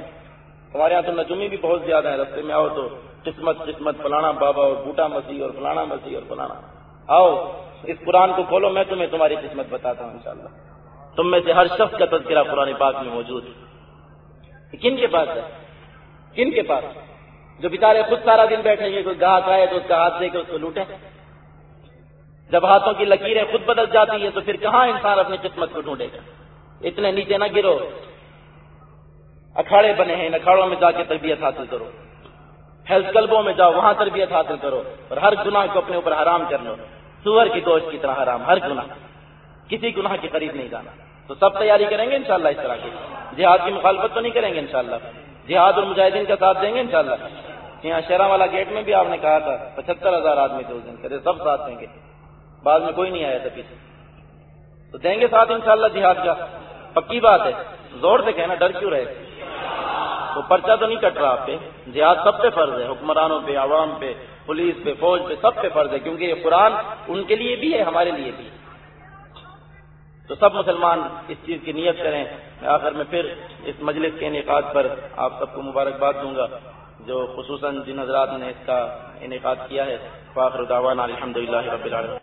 ہمارے یہاں تو نجومی بھی بہت زیادہ ہے رستے میں آؤ تو قسمت قسمت، فلانا بابا اور بوٹا مسیح اور فلانا مسیح اور فلانا۔ آؤ، اس قرآن کو کھولو، میں تمہیں تمہاری قسمت بتاتا ہوں انشاءاللہ۔ تم میں سے ہر شخص کا تذکرہ قرآن پاک میں موجود۔ ہے کن کے پاس ہے؟ کن کے پاس؟ ہے جو بےچارے خود سارا دن بیٹھیں گے کوئی گاہک آئے تو اس کا ہاتھ دے کے اس کو لوٹے۔ جب ہاتھوں کی لکیریں خود بدل جاتی ہیں تو پھر کہاں انسان اپنی قسمت کو ڈھونڈے گا؟ اتنے نیچے نہ گرو۔ اکھاڑے بنے ہیں ان اکھاڑوں میں جا کے تربیت حاصل کرو۔ ہیلتھ کلبوں میں جاؤ، وہاں تربیت حاصل کرو۔ اور ہر گناہ کو اپنے اوپر حرام کر لو۔ سور کی دوست کی طرح حرام، ہر گناہ۔ کسی گناہ کے قریب نہیں جانا۔ تو سب تیاری کریں گے انشاءاللہ اس طرح کی۔ جہاد کی مخالفت تو نہیں کریں گے انشاءاللہ۔ جہاد اور مجاہدین کا ساتھ دیں گے انشاءاللہ۔ یہاں شہرا والا گیٹ میں بھی آپ نے کہا تھا پچہتر ہزار آدمی تھے اس دن کہتے سب ساتھ دیں گے۔ بعد میں کوئی نہیں آیا تھا پیچھے۔ تو دیں گے ساتھ انشاءاللہ جہاد کا۔ پکی بات ہے، زور سے کہنا، ڈر کیوں رہے؟ تو پرچہ تو نہیں کٹ رہا آپ پہ۔ جہاد سب پہ فرض ہے، حکمرانوں پہ، عوام پہ، پولیس پہ، فوج پہ، سب پہ فرض ہے، کیونکہ یہ قرآن ان کے لیے بھی ہے، ہمارے لیے بھی۔ تو سب مسلمان اس چیز کی نیت کریں۔ آخر میں پھر اس مجلس کے انعقاد پر آپ سب کو مبارکباد دوں گا۔ جو خصوصاً جن حضرات نے اس کا انعقاد کیا ہے، فاخر دعوانا الحمد للہ رب العالمین۔